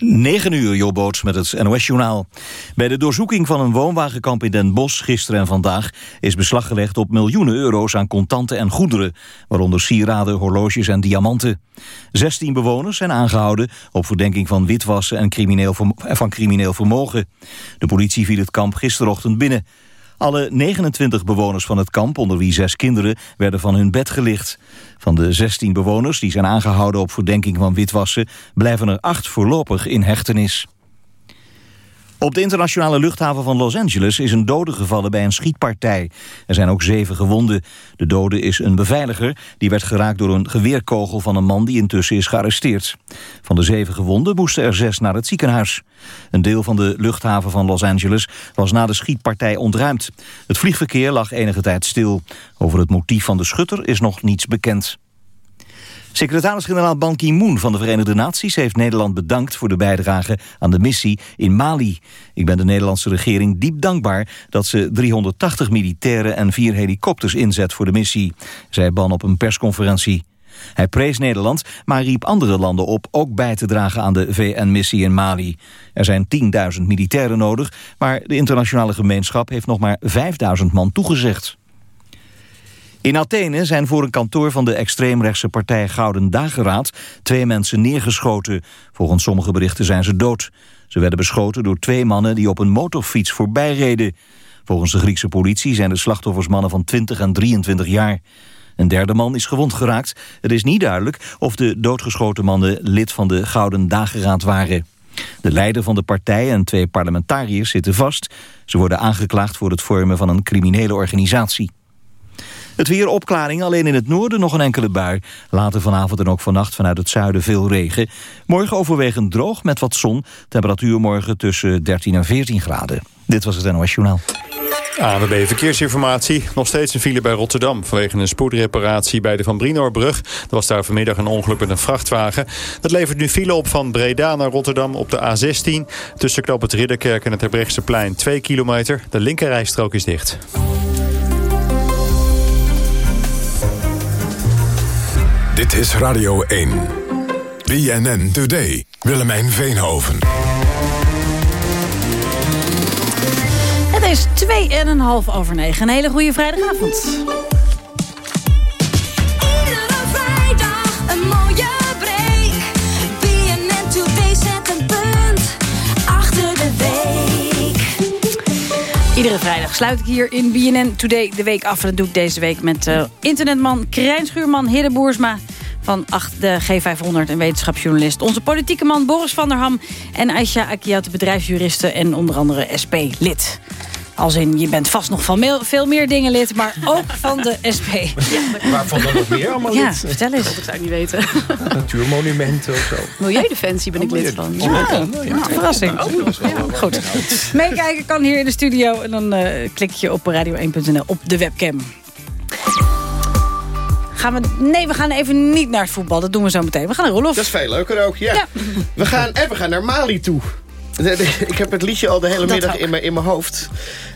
9 uur, Jobboots met het NOS-journaal. Bij de doorzoeking van een woonwagenkamp in Den Bosch gisteren en vandaag... is beslag gelegd op miljoenen euro's aan contanten en goederen... waaronder sieraden, horloges en diamanten. 16 bewoners zijn aangehouden op verdenking van witwassen en crimineel van crimineel vermogen. De politie viel het kamp gisterochtend binnen. Alle 29 bewoners van het kamp, onder wie zes kinderen, werden van hun bed gelicht. Van de 16 bewoners die zijn aangehouden op verdenking van witwassen... blijven er acht voorlopig in hechtenis. Op de internationale luchthaven van Los Angeles is een dode gevallen bij een schietpartij. Er zijn ook zeven gewonden. De dode is een beveiliger. Die werd geraakt door een geweerkogel van een man die intussen is gearresteerd. Van de zeven gewonden moesten er zes naar het ziekenhuis. Een deel van de luchthaven van Los Angeles was na de schietpartij ontruimd. Het vliegverkeer lag enige tijd stil. Over het motief van de schutter is nog niets bekend. Secretaris-generaal Ban Ki-moon van de Verenigde Naties heeft Nederland bedankt voor de bijdrage aan de missie in Mali. Ik ben de Nederlandse regering diep dankbaar dat ze 380 militairen en vier helikopters inzet voor de missie, zei Ban op een persconferentie. Hij prees Nederland, maar riep andere landen op ook bij te dragen aan de VN-missie in Mali. Er zijn 10.000 militairen nodig, maar de internationale gemeenschap heeft nog maar 5.000 man toegezegd. In Athene zijn voor een kantoor van de extreemrechtse partij Gouden Dageraad twee mensen neergeschoten. Volgens sommige berichten zijn ze dood. Ze werden beschoten door twee mannen die op een motorfiets voorbij reden. Volgens de Griekse politie zijn de slachtoffers mannen van 20 en 23 jaar. Een derde man is gewond geraakt. Het is niet duidelijk of de doodgeschoten mannen lid van de Gouden Dageraad waren. De leider van de partij en twee parlementariërs zitten vast. Ze worden aangeklaagd voor het vormen van een criminele organisatie. Het weer opklaring, alleen in het noorden nog een enkele bui. Later vanavond en ook vannacht vanuit het zuiden veel regen. Morgen overwegend droog met wat zon. Temperatuur morgen tussen 13 en 14 graden. Dit was het NOS Journaal. ANWB Verkeersinformatie. Nog steeds een file bij Rotterdam... vanwege een spoedreparatie bij de Van Brinoorbrug. Er was daar vanmiddag een ongeluk met een vrachtwagen. Dat levert nu file op van Breda naar Rotterdam op de A16. Tussen knoop het Ridderkerk en het plein 2 kilometer. De linkerrijstrook is dicht. Dit is Radio 1. BNN Today. Willemijn Veenhoven. Het is 2 en een half over 9. Een hele goede vrijdagavond. Iedere vrijdag sluit ik hier in BNN Today de week af. En dat doe ik deze week met uh, internetman Krijn Schuurman, Hidde Boersma van de G500 en wetenschapsjournalist. Onze politieke man Boris van der Ham en Aisha Akiat, bedrijfsjuriste en onder andere SP-lid. Als in, je bent vast nog van veel meer dingen lid, maar ook van de SP. Ja, Waarvan dan nog meer allemaal ja, vertel eens. Dat ik zou niet weten. Natuurmonumenten of zo. Milieudefensie ben ik lid van. Ja, nou, ja. verrassing. Oh, goed. Meekijken kan hier in de studio en dan uh, klik je op radio1.nl op de webcam. Gaan we, nee, we gaan even niet naar het voetbal. Dat doen we zo meteen. We gaan naar Rolof. Dat is veel leuker ook, ja. We, gaan, en we gaan naar Mali toe. Ik heb het liedje al de hele middag in mijn, in mijn hoofd.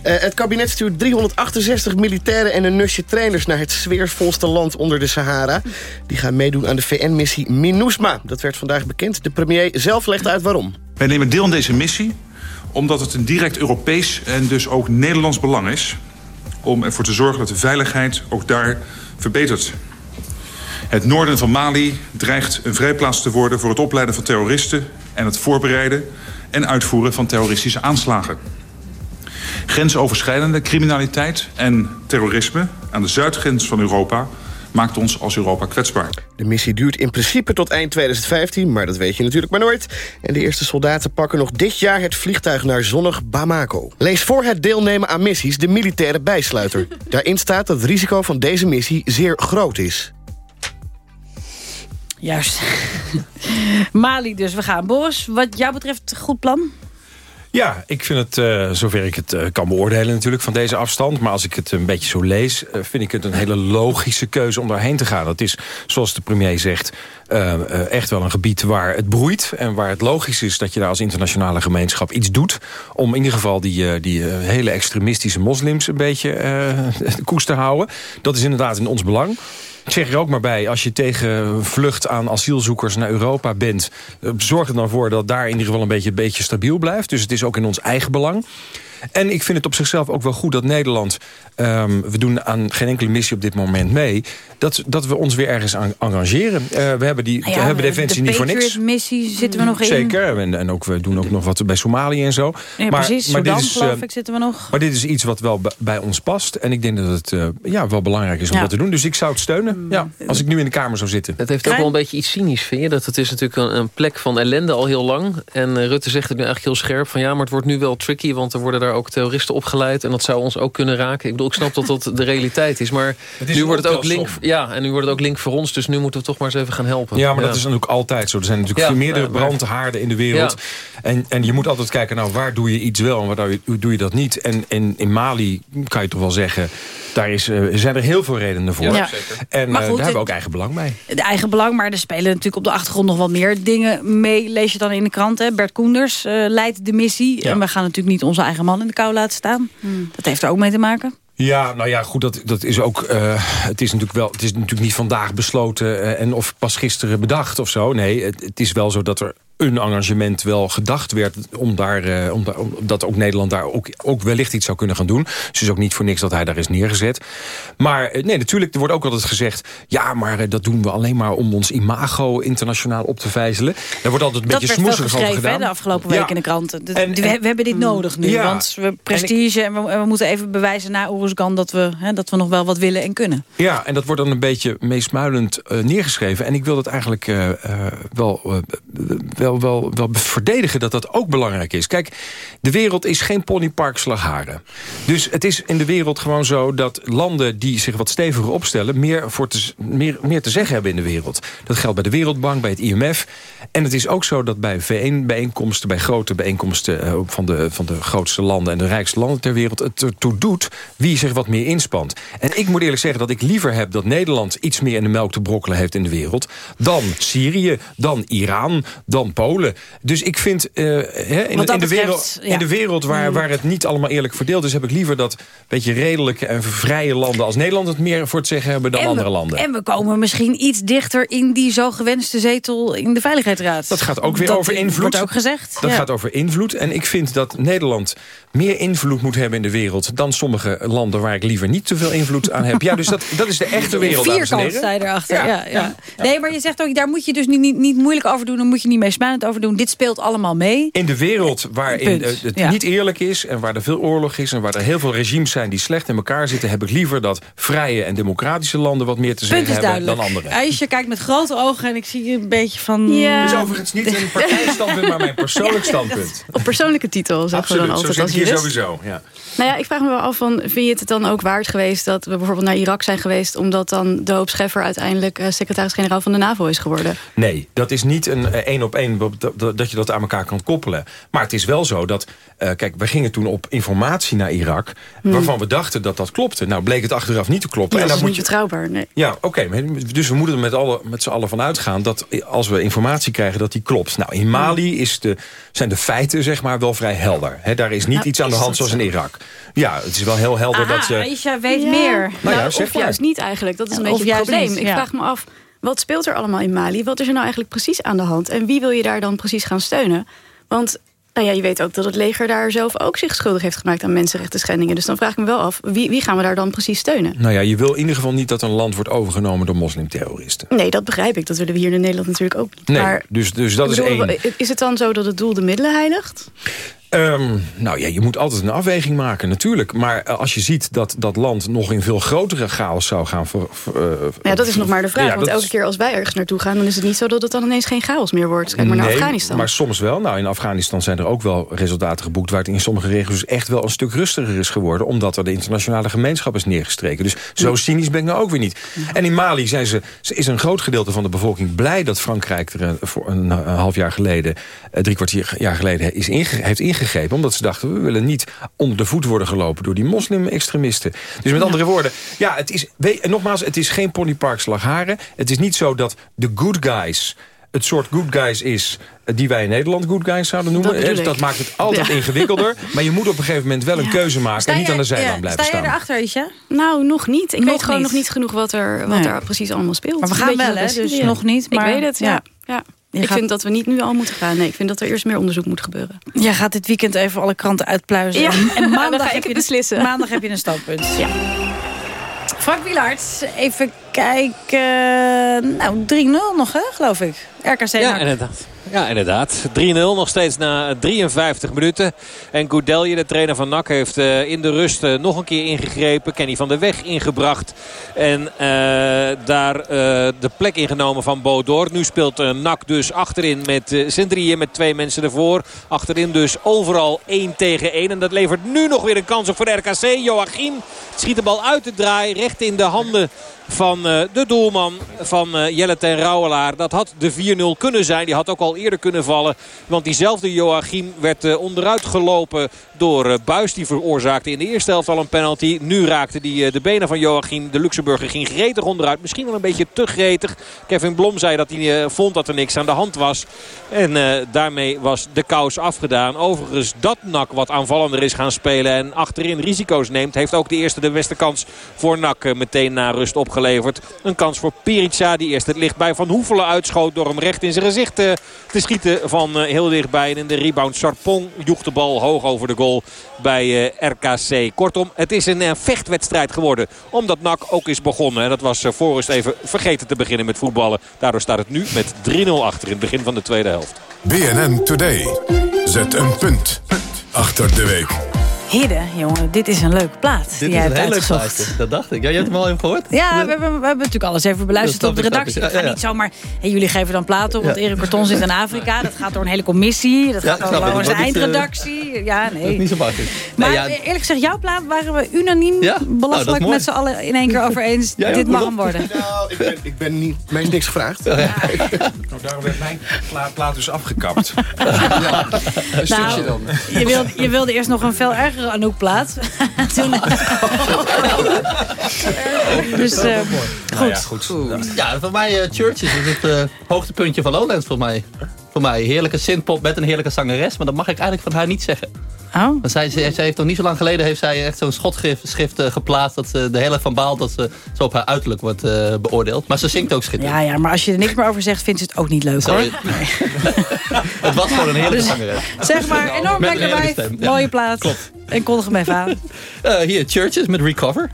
Uh, het kabinet stuurt 368 militairen en een nusje trainers... naar het sfeervolste land onder de Sahara. Die gaan meedoen aan de VN-missie MINUSMA. Dat werd vandaag bekend. De premier zelf legt uit waarom. Wij nemen deel aan deze missie omdat het een direct Europees en dus ook Nederlands belang is... om ervoor te zorgen dat de veiligheid ook daar verbetert. Het noorden van Mali dreigt een vrijplaats te worden... voor het opleiden van terroristen en het voorbereiden en uitvoeren van terroristische aanslagen. Grensoverschrijdende criminaliteit en terrorisme aan de zuidgrens van Europa maakt ons als Europa kwetsbaar. De missie duurt in principe tot eind 2015, maar dat weet je natuurlijk maar nooit. En de eerste soldaten pakken nog dit jaar het vliegtuig naar zonnig Bamako. Lees voor het deelnemen aan missies de militaire bijsluiter. Daarin staat dat het risico van deze missie zeer groot is. Juist. Mali dus, we gaan. Boris, wat jou betreft goed plan? Ja, ik vind het, uh, zover ik het uh, kan beoordelen natuurlijk van deze afstand... maar als ik het een beetje zo lees, uh, vind ik het een hele logische keuze om daarheen te gaan. Het is, zoals de premier zegt, echt wel een gebied waar het broeit... en waar het logisch is dat je daar als internationale gemeenschap iets doet... om in ieder geval die, die hele extremistische moslims een beetje koest te houden. Dat is inderdaad in ons belang. Zeg er ook maar bij, als je tegen vlucht aan asielzoekers naar Europa bent... Eh, zorg er dan voor dat daar in ieder geval een beetje, een beetje stabiel blijft. Dus het is ook in ons eigen belang. En ik vind het op zichzelf ook wel goed dat Nederland... Um, we doen aan geen enkele missie op dit moment mee... dat, dat we ons weer ergens aan engageren. Uh, we hebben, die, Nou we hebben Defensie de niet voor niks. missie zitten we nog in. Zeker, en, en ook, we doen ook nog wat bij Somalië en zo. Ja, maar, precies, maar Sudan dit is, geloof uh, ik zitten we nog. Maar dit is iets wat wel bij ons past. En ik denk dat het uh, ja, wel belangrijk is om Ja. dat te doen. Dus ik zou het steunen, ja, als ik nu in de Kamer zou zitten. Het heeft ook wel een beetje iets cynisch, vind je? Dat het is natuurlijk een, een plek van ellende al heel lang. En Rutte zegt het nu eigenlijk heel scherp. Van ja, maar het wordt nu wel tricky. Want er worden daar ook terroristen opgeleid. En dat zou ons ook kunnen raken. Ik bedoel, ik snap dat dat de realiteit is. Maar is nu wordt het ook link, ja, en nu wordt het ook link voor ons. Dus nu moeten we toch maar eens even gaan helpen. Ja, maar dat is natuurlijk altijd zo. Er zijn natuurlijk Ja, meerdere maar- brandhaarden in de wereld. En, en je moet altijd kijken, nou, waar doe je iets wel en waar doe je, doe je dat niet? En, en in Mali kan je toch wel zeggen... daar is, eh, zijn er heel veel redenen voor. Ja. En Maar eh, goed, daar hebben we ook eigen belang bij. De eigen belang, maar er spelen natuurlijk op de achtergrond nog wel meer dingen mee. Lees je dan in de krant, hè? Bert Koenders eh, leidt de missie. Ja. En we gaan natuurlijk niet onze eigen man in de kou laten staan. Dat heeft er ook mee te maken. Ja, nou ja, goed, dat, dat is ook... eh, het is natuurlijk wel, het is natuurlijk niet vandaag besloten... en of pas gisteren bedacht of zo. Nee, het, het is wel zo dat er een engagement wel gedacht werd... om, daar, eh, om, daar, om dat ook Nederland daar ook, ook wellicht iets zou kunnen gaan doen. Dus het is ook niet voor niks dat hij daar is neergezet. Maar eh, nee, natuurlijk, er wordt ook altijd gezegd... ja, maar eh, dat doen we alleen maar om ons imago internationaal op te vijzelen. Daar wordt altijd een dat beetje smoesig over hè, gedaan. de afgelopen Ja. week in de kranten. En- we, en- we hebben dit nodig nu. Ja. Want we prestige en, we, en we moeten even bewijzen na Oeruzgan... Dat we, hè, dat we nog wel wat willen en kunnen. Ja, en dat wordt dan een beetje meesmuilend neergeschreven. En ik wil dat eigenlijk wel, wel, wel, wel verdedigen dat dat ook belangrijk is. Kijk, de wereld is geen ponypark slagharen. Dus het is in de wereld gewoon zo dat landen die zich wat steviger opstellen... meer, voor te, meer, meer te zeggen hebben in de wereld. Dat geldt bij de Wereldbank, bij het IMF. En het is ook zo dat bij VN-bijeenkomsten... bij grote bijeenkomsten eh, van, de, van de grootste landen... en de rijkste landen ter wereld het ertoe doet... wie zich wat meer inspant. En ik moet eerlijk zeggen dat ik liever heb dat Nederland... iets meer in de melk te brokkelen heeft in de wereld... dan Syrië, dan Iran, dan Polen. Dus ik vind eh, hè, in, de betreft, wereld, ja. in de wereld waar, waar het niet allemaal eerlijk verdeeld is... heb ik liever dat beetje redelijke en vrije landen als Nederland... het meer voor het zeggen hebben dan andere landen. En we komen misschien iets dichter in die zo gewenste zetel in de Veiligheidsraad. Dat gaat ook weer Dat over invloed. wordt ook gezegd. Dat ja. gaat over invloed. En ik vind dat Nederland meer invloed moet hebben in de wereld... dan sommige landen waar ik liever niet te veel invloed aan heb. Ja, dus dat, dat is de echte wereld, Vierkant sta je erachter. Ja, Ja, ja, Nee, maar je zegt ook, daar moet je dus niet, niet, niet moeilijk over doen. Daar moet je niet meesmuilend over doen. Dit speelt allemaal mee. In de wereld waarin Punt. eh, het Ja. niet eerlijk is... en waar er veel oorlog is en waar er heel veel regimes zijn... die slecht in elkaar zitten... heb ik liever dat vrije en democratische landen... wat meer te zeggen hebben duidelijk. dan anderen. Aisha kijkt met grote ogen en ik zie een beetje van... Ja. Het is overigens niet een partijstandpunt, maar mijn persoonlijk standpunt. Op persoonlijke titel zeggen we dan Absoluut, zo altijd zit ik hier sowieso. Ja. Nou ja, ik vraag me wel af van, vind je het dan ook waard geweest dat we bijvoorbeeld naar Irak zijn geweest, omdat dan de Scheffer uiteindelijk eh, secretaris-generaal van de NAVO is geworden? Nee, dat is niet een eh, één op één dat- dat dat je dat aan elkaar kan koppelen. Maar het is wel zo dat... eh, kijk, we gingen toen op informatie naar Irak... waarvan we dachten dat dat klopte. Nou, bleek het achteraf niet te kloppen. Ja, en dat dan is moet niet je... betrouwbaar. Nee. Ja, oké. dus we moeten er met, alle, met z'n allen van uitgaan... dat als we informatie krijgen, dat die klopt. Nou, in Mali is de, zijn de feiten zeg maar wel vrij helder. He, daar is niet Nou, iets aan de hand zoals in? Irak. Ja, het is wel heel helder Aha, dat ze... Aisha weet Ja. meer. Nou ja, Nou, zeg of juist niet eigenlijk. Dat is een Ja, beetje het probleem. niet, Ik vraag me af, wat speelt er allemaal in Mali? Wat is er nou eigenlijk precies aan de hand? En wie wil je daar dan precies gaan steunen? Want nou ja, je weet ook dat het leger daar zelf ook zich schuldig heeft gemaakt aan mensenrechten schendingen. Dus dan vraag ik me wel af, wie, wie gaan we daar dan precies steunen? Nou ja, je wil in ieder geval niet dat een land wordt overgenomen door moslimterroristen. Nee, dat begrijp ik. Dat willen we hier in Nederland natuurlijk ook niet. Nee, maar dus, dus dat is één. Is het dan zo dat het doel de middelen heiligt? Ehm, nou ja, je moet altijd een afweging maken, natuurlijk. Maar eh, als je ziet dat dat land nog in veel grotere chaos zou gaan... Ver, ver- eh, Ja, dat is nog maar de vraag. Ja, want elke is- keer als wij ergens naartoe gaan... dan is het niet zo dat het dan ineens geen chaos meer wordt. Kijk maar naar Afghanistan. maar soms wel. Nou, in Afghanistan zijn er ook wel resultaten geboekt... waar het in sommige regio's echt wel een stuk rustiger is geworden... omdat er de internationale gemeenschap is neergestreken. Dus zo cynisch ben ik nou ook weer niet. En in Mali zijn ze, is een groot gedeelte van de bevolking blij... dat Frankrijk er een, voor een, een half jaar geleden... eh, drie kwartier jaar geleden is inge- heeft ingegrepen... omdat ze dachten, we willen niet onder de voet worden gelopen... door die moslim-extremisten. Dus met andere woorden, ja, het is, we- nogmaals, het is geen ponypark slagharen. Het is niet zo dat de good guys het soort good guys is eh, die wij in Nederland good guys zouden noemen. Dat Dat, maakt het altijd Ja. ingewikkelder. Maar je moet op een gegeven moment wel een keuze maken Sta en niet aan de zijlijn ja, blijven sta jij staan. erachter, Isha? Nou, nog niet. Ik Nog weet gewoon niet. nog niet genoeg wat er, wat Nee. er precies allemaal speelt. Maar we gaan wel, hè? Dus ja. nog niet. Maar, ik weet het, ja. Ik gaat- vind dat we niet nu al moeten gaan. Nee, ik vind dat er eerst meer onderzoek moet gebeuren. Jij gaat dit weekend even alle kranten uitpluizen. Ja, En, maandag, ga ik heb het je beslissen. maandag heb je een standpunt. Ja. Frank Wielaert, even kijken. Nou, 3-0 nog, hè, geloof ik. RKC Ja, NAC. inderdaad. Ja, inderdaad. 3-0 nog steeds na 53 minuten. En Goudelje, de trainer van NAC, heeft eh, in de rust eh, nog een keer ingegrepen. Kenny van der Weg ingebracht. En eh, daar de plek ingenomen van Bodor. Nu speelt NAC dus achterin met uh, met twee mensen ervoor. Achterin dus overal 1 tegen 1. En dat levert nu nog weer een kans op voor RKC. Joachim schiet de bal uit de draai. Recht in de handen van uh, de doelman van uh, Jelle ten Rauwelaar. Dat had de 4-0 kunnen zijn. Die had ook al eerder kunnen vallen. Want diezelfde Joachim werd uh, onderuit gelopen door Buis. Die veroorzaakte in de eerste helft al een penalty. Nu raakte die de benen van Joachim. De Luxemburger ging gretig onderuit. Misschien wel een beetje te gretig. Kevin Blom zei dat hij vond dat er niks aan de hand was. En daarmee was de kous afgedaan. Overigens dat NAC wat aanvallender is gaan spelen. En achterin risico's neemt. Heeft ook de eerste de beste kans voor NAC meteen na rust opgeleverd. Een kans voor Perica die eerst het licht bij Van Hoevelen uitschoot. Door hem recht in zijn gezicht te, te schieten van uh, heel dichtbij. En in de rebound Sarpong joeg de bal hoog over de goal bij uh, RKC. Kortom, het is een vechtwedstrijd geworden. Omdat NAC ook is begonnen. En dat was voorrust even vergeten te beginnen met voetballen. Daardoor staat het nu met 3-0 achter in het begin van de tweede helft. BNN Today. Zet een punt achter de week. Hidde, jongen, dit is een leuke plaat. Dit die is jij een heel leuk plaatje, dat dacht ik. Ja, je hebt hem al even gehoord? Ja, we hebben, we hebben natuurlijk alles even beluisterd op de redactie. Ja, gaat ja. niet zomaar... Hey, jullie geven dan platen op, want Erik Corton zit in Afrika. Dat gaat door een hele commissie. Dat Ja, gaat door niet, eh, eindredactie. Ja, Dat is nee. niet zo makkelijk. Maar Nee, ja, eerlijk gezegd, jouw plaat waren we unaniem Ja? Nou, belachelijk met z'n allen in één keer over eens. Dit mag hem worden. Nou, ik ben, ik ben niet... Mij is niks gevraagd. Nou, daarom werd mijn pla plaat dus afgekapt. Nou, je, wilde, je wilde eerst nog een veel ergere Anouk-plaat. Toen... dus eh, goed. Nou ja, goed. ja, voor mij uh, Churches is het uh, hoogtepuntje van Lowlands voor mij. Voor mij. Heerlijke synthpop met een heerlijke zangeres. Maar dat mag ik eigenlijk van haar niet zeggen. Oh. Want zij, zij, zij heeft nog niet zo lang geleden heeft zij echt zo'n schotschrift uh, geplaatst. Dat ze de hele van baalt dat ze zo op haar uiterlijk wordt uh, beoordeeld. Maar ze zingt ook schitterend. Ja, ja, maar als je er niks meer over zegt, vindt ze het ook niet leuk Sorry. hoor. Nee. het was gewoon een heerlijke Dus, zangeres. Zeg maar, enorm Met lekker wijf, ja. mooie plaat. Klopt. En kondig hem even aan. Uh, hier, Churches met Recover.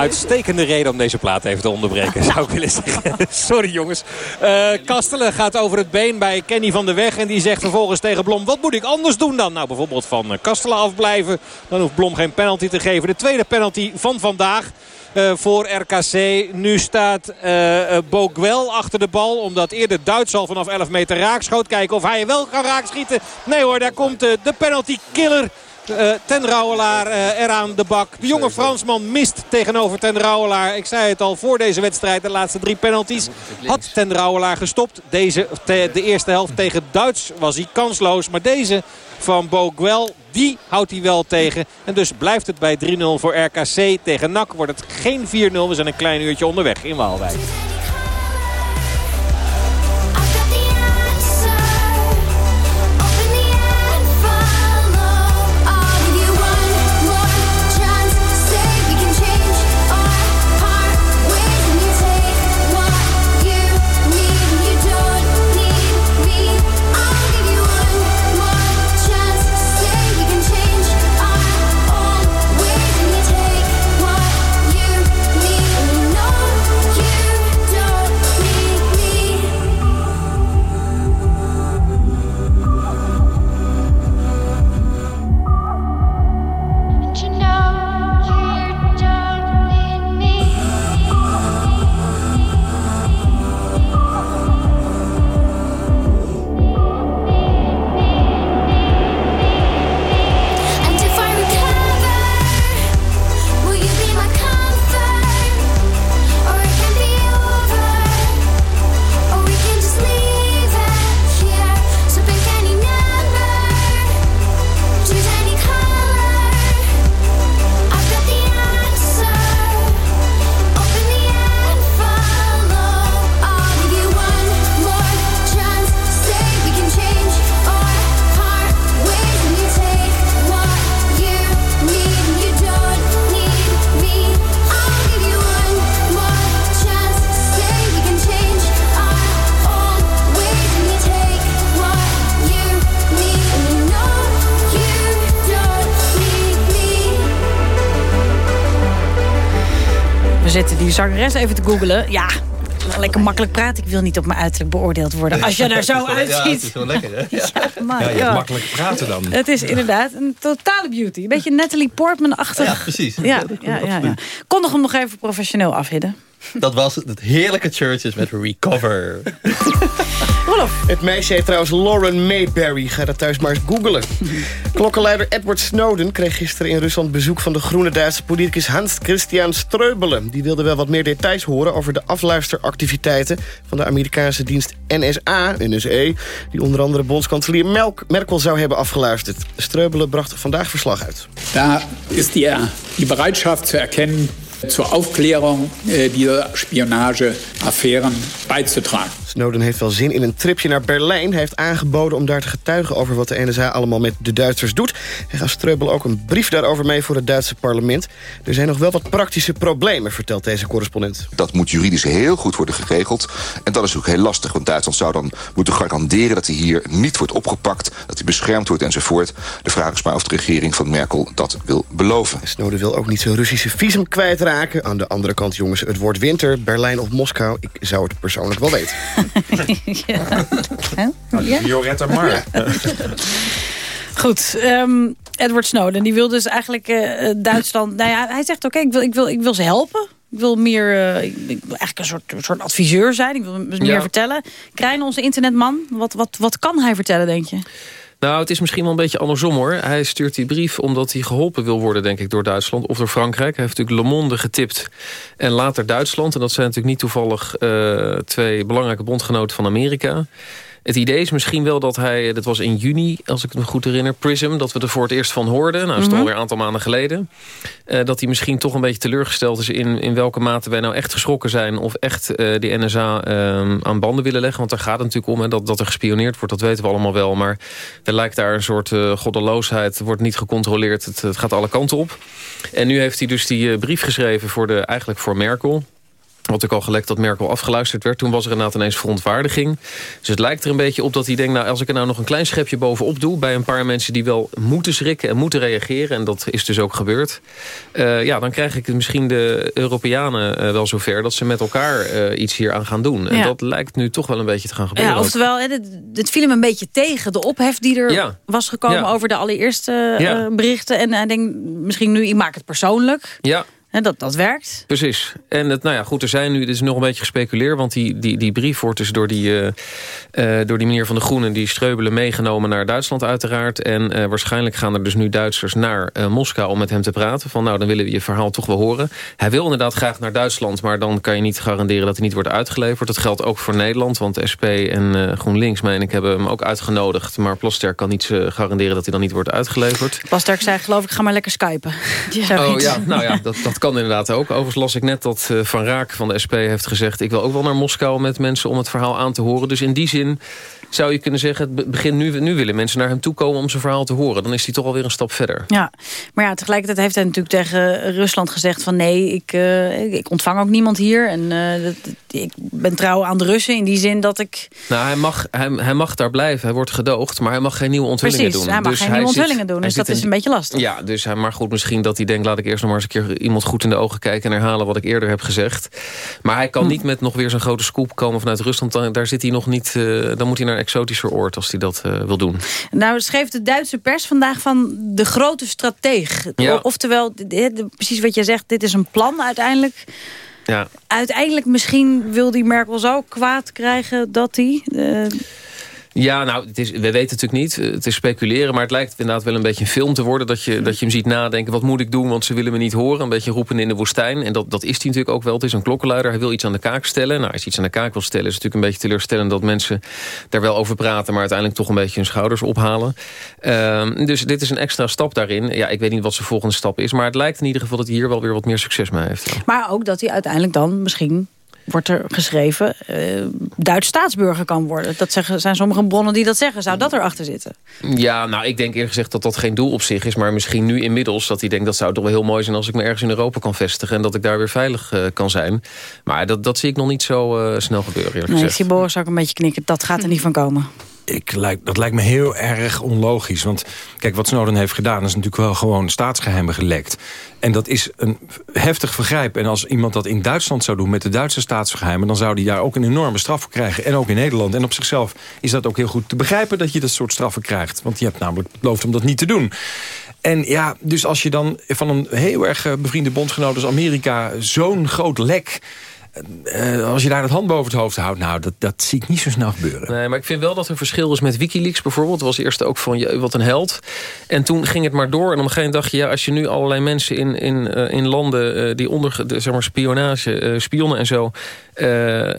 Uitstekende reden om deze plaat even te onderbreken, zou ik willen zeggen. Sorry jongens. Uh, Kastelen gaat over het been bij Kenny van der Weg. En die zegt vervolgens tegen Blom, wat moet ik anders doen dan? Nou, bijvoorbeeld van Kastelen afblijven. Dan hoeft Blom geen penalty te geven. De tweede penalty van vandaag. uh, voor RKC. Nu staat uh, Boguel achter de bal. Omdat eerder Duits al vanaf 11 meter raak schoot. Kijken of hij wel kan raakschieten. Nee hoor, daar komt de penalty killer uh, ten Rouwelaar uh, eraan de bak. De jonge Fransman mist tegenover ten Rouwelaar. Ik zei het al voor deze wedstrijd. De laatste drie penalties had ten Rouwelaar gestopt. Deze, de eerste helft tegen Duits was hij kansloos. Maar deze van Boguel, die houdt hij wel tegen. En dus blijft het bij 3-0 voor RKC. Tegen NAC wordt het geen 4-0. We zijn een klein uurtje onderweg in Waalwijk. Die zangeres even te googlen. Ja, lekker makkelijk praten. Ik wil niet op mijn uiterlijk beoordeeld worden. Als je er zo uitziet. Ja, het is wel lekker, hè? Ja, ja, ja, makkelijk praten dan. Het is inderdaad een totale beauty. Een beetje Natalie Portman-achtig. Ja, precies. Ja, ja, ja, ja. Kondig hem nog even professioneel afhidden. Dat was het heerlijke Churches met Recover. Het meisje heet trouwens Lauren Mayberry. Ga dat thuis maar eens googelen. Klokkenleider Edward Snowden kreeg gisteren in Rusland bezoek... van de groene Duitse politicus Hans Christian Streubelen. Die wilde wel wat meer details horen over de afluisteractiviteiten... van de Amerikaanse dienst NSA, NSE... die onder andere bondskanselier Merkel zou hebben afgeluisterd. Streubelen bracht vandaag verslag uit. Daar is die, die bereitschaft te erkennen zur Aufklärung äh, dieser Spionageaffären beizutragen. Snowden heeft wel zin in een tripje naar Berlijn. Hij heeft aangeboden om daar te getuigen over wat de NSA allemaal met de Duitsers doet. Hij gaat Streubel ook een brief daarover mee voor het Duitse parlement. Er zijn nog wel wat praktische problemen, vertelt deze correspondent. Dat moet juridisch heel goed worden geregeld. En dat is ook heel lastig, want Duitsland zou dan moeten garanderen... dat hij hier niet wordt opgepakt, dat hij beschermd wordt enzovoort. De vraag is maar of de regering van Merkel dat wil beloven. Snowden wil ook niet zijn Russische visum kwijtraken. Aan de andere kant, jongens, het wordt winter. Berlijn of Moskou, ik zou het persoonlijk wel weten. Ja. Joretta Mar. Goed, um, Edward Snowden die wil dus eigenlijk uh, Duitsland... Nou ja, hij zegt oké, ik, wil, ik, wil, ik wil ze helpen. Ik wil meer, uh, ik wil eigenlijk een soort, een soort adviseur zijn. Ik wil meer ja. vertellen. Krijgen onze internetman, wat, wat, wat kan hij vertellen, denk je? Nou, het is misschien wel een beetje andersom hoor. Hij stuurt die brief omdat hij geholpen wil worden, denk ik, door Duitsland of door Frankrijk. Hij heeft natuurlijk Le Monde getipt en later Duitsland. En dat zijn natuurlijk niet toevallig uh, twee belangrijke bondgenoten van Amerika. Het idee is misschien wel dat hij, dat was in juni, als ik me goed herinner, Prism, dat we er voor het eerst van hoorden. Nou, dat is mm -hmm. alweer een aantal maanden geleden. Uh, dat hij misschien toch een beetje teleurgesteld is in, in welke mate wij nou echt geschrokken zijn. Of echt uh, die NSA uh, aan banden willen leggen. Want daar gaat het natuurlijk om, hè, dat, dat er gespioneerd wordt, dat weten we allemaal wel. Maar er lijkt daar een soort goddeloosheid, wordt niet gecontroleerd. Het, het, gaat alle kanten op. En nu heeft hij dus die brief geschreven voor de, eigenlijk voor Merkel. Wat ik al gelekt dat Merkel afgeluisterd werd. Toen was er inderdaad ineens verontwaardiging. Dus het lijkt er een beetje op dat hij denkt... nou, als ik er nou nog een klein schepje bovenop doe... bij een paar mensen die wel moeten schrikken en moeten reageren... en dat is dus ook gebeurd... Uh, ja, dan krijg ik misschien de Europeanen uh, wel zover... dat ze met elkaar uh, iets hier aan gaan doen. En dat lijkt nu toch wel een beetje te gaan gebeuren. Ja, oftewel, het viel hem een beetje tegen. De ophef die er ja. was gekomen ja. over de allereerste berichten. En hij denkt misschien nu, ik maak het persoonlijk... Ja. En dat, dat werkt. Precies. En het, nou ja, goed, er zijn nu, dit is nog een beetje gespeculeerd... want die, die, die brief wordt dus door die, uh, door die meneer van de Groenen... die Streubelen meegenomen naar Duitsland uiteraard. En uh, waarschijnlijk gaan er dus nu Duitsers naar Moskou om met hem te praten. Van nou, dan willen we je verhaal toch wel horen. Hij wil inderdaad graag naar Duitsland... maar dan kan je niet garanderen dat hij niet wordt uitgeleverd. Dat geldt ook voor Nederland, want SP en GroenLinks... meen ik, hebben hem ook uitgenodigd. Maar Plasterk kan niet garanderen dat hij dan niet wordt uitgeleverd. Plasterk zei geloof ik, ga maar lekker skypen. Ja. Oh ja, nou ja, dat, dat kan inderdaad ook. Overigens las ik net dat uh, Van Raak van de SP heeft gezegd... ik wil ook wel naar Moskou met mensen om het verhaal aan te horen. Dus in die zin zou je kunnen zeggen... het begint nu, nu willen mensen naar hem toe komen om zijn verhaal te horen. Dan is hij toch alweer een stap verder. Ja, maar ja, tegelijkertijd heeft hij natuurlijk tegen Rusland gezegd... van nee, ik, uh, ik ontvang ook niemand hier. En uh, dat, ik ben trouw aan de Russen in die zin dat ik... Nou, hij mag, hij, hij mag daar blijven. Hij wordt gedoogd, maar hij mag geen nieuwe onthullingen Precies, doen. hij mag dus geen nieuwe onthullingen doen. Dus dat is een beetje lastig. Ja, dus hij, maar goed, misschien dat hij denkt... laat ik eerst nog maar eens een keer iemand goed in de ogen kijken... en herhalen wat ik eerder heb gezegd. Maar hij kan hm. niet met nog weer zo'n grote scoop komen vanuit Rusland. Daar zit hij nog niet... Uh, dan moet hij naar exotischer oord als hij dat uh, wil doen. Nou schreef de Duitse pers vandaag van de grote strateeg. Ja. Oftewel, precies wat jij zegt, dit is een plan uiteindelijk. Ja. Uiteindelijk misschien wil die Merkel zo kwaad krijgen dat hij... Uh, ja, nou, het is, we weten natuurlijk niet. Het is speculeren, maar het lijkt inderdaad wel een beetje een film te worden. Dat je, dat je hem ziet nadenken, wat moet ik doen, want ze willen me niet horen. Een beetje roepen in de woestijn. En dat, dat is hij natuurlijk ook wel. Het is een klokkenluider, hij wil iets aan de kaak stellen. Nou, als je iets aan de kaak wil stellen, is het natuurlijk een beetje teleurstellend... dat mensen daar wel over praten, maar uiteindelijk toch een beetje hun schouders ophalen. Um, dus dit is een extra stap daarin. Ja, ik weet niet wat zijn volgende stap is, maar het lijkt in ieder geval... dat hij hier wel weer wat meer succes mee heeft. Maar ook dat hij uiteindelijk dan misschien wordt er geschreven, uh, Duits staatsburger kan worden. Dat zeggen, zijn sommige bronnen die dat zeggen. Zou dat erachter zitten? Ja, nou, ik denk eerlijk gezegd dat dat geen doel op zich is. Maar misschien nu inmiddels dat hij denkt... dat zou toch wel heel mooi zijn als ik me ergens in Europa kan vestigen... en dat ik daar weer veilig uh, kan zijn. Maar dat, dat zie ik nog niet zo uh, snel gebeuren, eerlijk nee, gezegd. Nee, Boris ik een beetje knikken. Dat gaat er niet van komen ik, dat lijkt me heel erg onlogisch. Want kijk, wat Snowden heeft gedaan... is natuurlijk wel gewoon staatsgeheimen gelekt. En dat is een heftig vergrijp. En als iemand dat in Duitsland zou doen met de Duitse staatsgeheimen... dan zou die daar ook een enorme straf voor krijgen. En ook in Nederland. En op zichzelf is dat ook heel goed te begrijpen... dat je dat soort straffen krijgt. Want je hebt namelijk beloofd om dat niet te doen. En ja, dus als je dan van een heel erg eh, bevriende bondgenoot als Amerika... zo'n groot lek uh, als je daar het hand boven het hoofd houdt, nou, dat, dat zie ik niet zo snel gebeuren. Nee, maar ik vind wel dat er verschil is met Wikileaks bijvoorbeeld. Het was eerst ook van, je, wat een held. En toen ging het maar door. En op een gegeven dacht je, ja, als je nu allerlei mensen in, in, uh, in landen... Uh, die onder, de, zeg maar, spionage, spionnen en zo...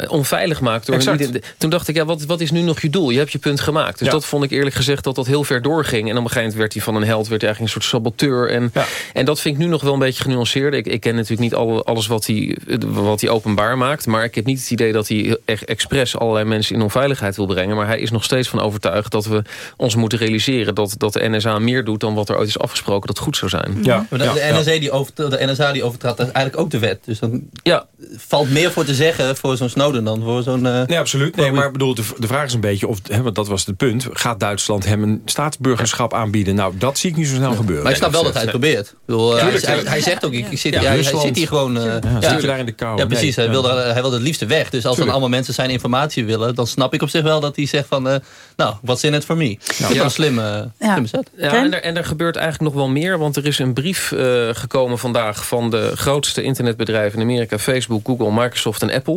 onveilig maakt. Door toen dacht ik, ja, wat, wat is nu nog je doel? Je hebt je punt gemaakt. Dus ja. dat vond ik eerlijk gezegd dat dat heel ver doorging. En op een gegeven moment werd hij van een held... werd hij eigenlijk een soort saboteur. En, ja. en dat vind ik nu nog wel een beetje genuanceerd. Ik, ik ken natuurlijk niet alle, alles wat hij, wat hij openbaar maakt. Maar ik heb niet het idee dat hij echt expres allerlei mensen in onveiligheid wil brengen. Maar hij is nog steeds van overtuigd dat we ons moeten realiseren... dat, dat de NSA meer doet dan wat er ooit is afgesproken dat goed zou zijn. Ja. Maar de, de, NSA die over, de NSA die overtrad eigenlijk ook de wet. Dus dan ja. valt meer voor te zeggen voor zo'n Snowden dan voor zo'n... Uh, nee, absoluut. Nee, maar bedoel, de, de vraag is een beetje, of, hè, want dat was het punt... gaat Duitsland hem een staatsburgerschap aanbieden? Nou, dat zie ik niet zo snel gebeuren. Maar ik snap wel dat hij het probeert. Ik bedoel, uh, hij, hij, hij, zegt ook, ik, ik zit, ja, hij zit hier gewoon... Uh, zit je daar in de kou? Ja, precies. hij wil hij wil het liefste weg. Dus als dan allemaal mensen zijn informatie willen... dan snap ik op zich wel dat hij zegt van... Uh, nou, what's in it for me? Ja. Dat is een slimme, ja. slimme set. Ja, en er, en, er, gebeurt eigenlijk nog wel meer. Want er is een brief uh, gekomen vandaag... van de grootste internetbedrijven in Amerika. Facebook, Google, Microsoft en Apple.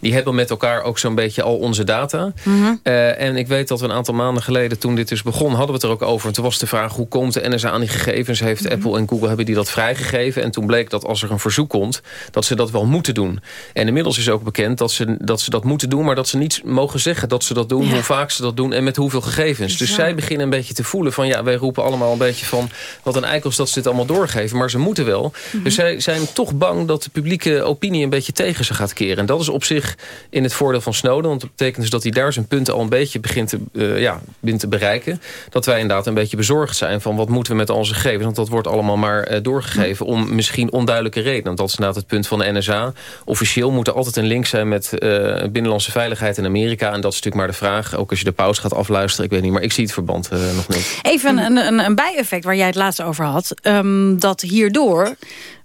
Die hebben met elkaar ook zo'n beetje al onze data. Mm -hmm. uh, en ik weet dat we een aantal maanden geleden... toen dit dus begon, hadden we het er ook over. En toen was de vraag, hoe komt de NSA aan die gegevens? Heeft mm -hmm. Apple en Google hebben die dat vrijgegeven? En toen bleek dat als er een verzoek komt... dat ze dat wel moeten doen. En inmiddels is ook bekend dat ze, dat ze dat moeten doen... maar dat ze niet mogen zeggen dat ze dat doen, ja. hoe vaak ze dat doen... en met hoeveel gegevens. Dus zij beginnen een beetje te voelen van... ja, wij roepen allemaal een beetje van... wat een eikels dat ze dit allemaal doorgeven, maar ze moeten wel. Mm -hmm. Dus zij zijn toch bang dat de publieke opinie... een beetje tegen ze gaat keren. En dat is op zich in het voordeel van Snowden... want dat betekent dus dat hij daar zijn punten al een beetje begint te, uh, ja, begint te bereiken. Dat wij inderdaad een beetje bezorgd zijn... van wat moeten we met onze gegevens... want dat wordt allemaal maar uh, doorgegeven... om misschien onduidelijke redenen. Want dat is inderdaad het punt van de NSA. Officieel moet er altijd een link zijn met uh, binnenlandse veiligheid in Amerika. En dat is natuurlijk maar de vraag. Ook als je de pauze gaat afluisteren, ik weet niet. Maar ik zie het verband nog niet. Even een, een, een bijeffect waar jij het laatst over had. Um, dat hierdoor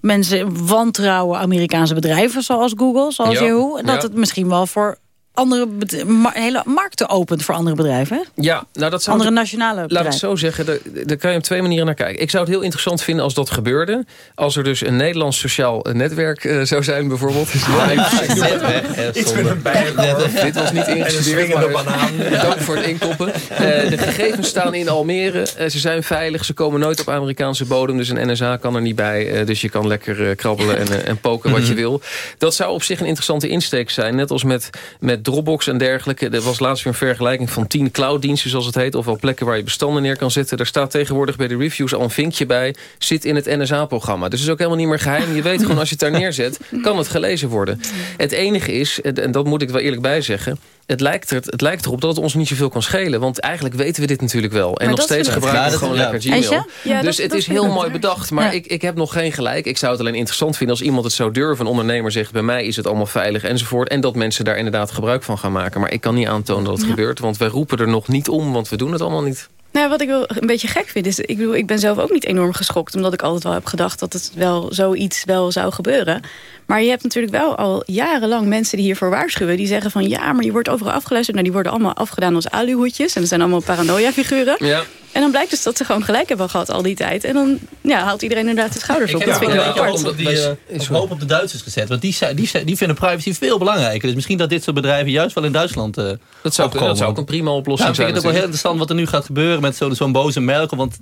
mensen wantrouwen Amerikaanse bedrijven zoals Google, zoals ja. Yahoo. En dat ja. het misschien wel voor andere ma- hele markten opent voor andere bedrijven. Hè? Ja, nou dat zou Andere nationale Laat bedrijven. ik zo zeggen, daar, daar kan je op twee manieren naar kijken. Ik zou het heel interessant vinden als dat gebeurde. Als er dus een Nederlands sociaal eh, netwerk eh, zou zijn bijvoorbeeld. Iets met een bijl. Dit was niet En een ingestudeerd, maar banaan. dank voor het inkoppen. Eh, de gegevens staan in Almere. Eh, ze zijn veilig, ze komen nooit op Amerikaanse bodem. Dus een NSA kan er niet bij. Eh, dus je kan lekker eh, krabbelen en, eh, en poken wat je Mhm. wil. Dat zou op zich een interessante insteek zijn. Net als met, met Dropbox en dergelijke. Er was laatst weer een vergelijking van 10 clouddiensten zoals het heet. Ofwel plekken waar je bestanden neer kan zetten. Daar staat tegenwoordig bij de reviews al een vinkje bij. Zit in het NSA-programma. Dus het is ook helemaal niet meer geheim. Je weet gewoon als je het daar neerzet, kan het gelezen worden. Het enige is, en dat moet ik wel eerlijk bij zeggen... Het lijkt, er, het lijkt erop dat het ons niet zoveel kan schelen. Want eigenlijk weten we dit natuurlijk wel. En Maar nog steeds ik- gebruiken Ja, we gewoon lekker. Gmail. Ja, dus dat- het dat is heel mooi bedacht. Maar Ja. ik, ik heb nog geen gelijk. Ik zou het alleen interessant vinden als iemand het zou durven. Een ondernemer zegt bij mij is het allemaal veilig enzovoort. En dat mensen daar inderdaad gebruik van gaan maken. Maar ik kan niet aantonen dat het gebeurt. Want wij roepen er nog niet om. Want we doen het allemaal niet. Nou, wat ik wel een beetje gek vind is... Ik bedoel, ik ben zelf ook niet enorm geschokt... omdat ik altijd wel heb gedacht dat het wel zoiets wel zou gebeuren. Maar je hebt natuurlijk wel al jarenlang mensen die hiervoor waarschuwen. Die zeggen van ja, maar je wordt overal afgeluisterd. Nou, die worden allemaal afgedaan als aluhoedjes. En dat zijn allemaal paranoia-figuren. Ja. En dan blijkt dus dat ze gewoon gelijk hebben gehad al die tijd. En dan ja, haalt iedereen inderdaad de schouders op. Ik dat vind ik wel apart. die, eh, op hoop op de Duitsers gezet. Want die, zijn- die, zijn- die vinden privacy veel belangrijker. Dus misschien dat dit soort bedrijven juist wel in Duitsland eh Dat zou, opkomen. dat zou ook een prima Ja, oplossing ik vind zijn. het ook wel heel interessant wat er nu gaat gebeuren met zo- zo'n boze Merkel. Want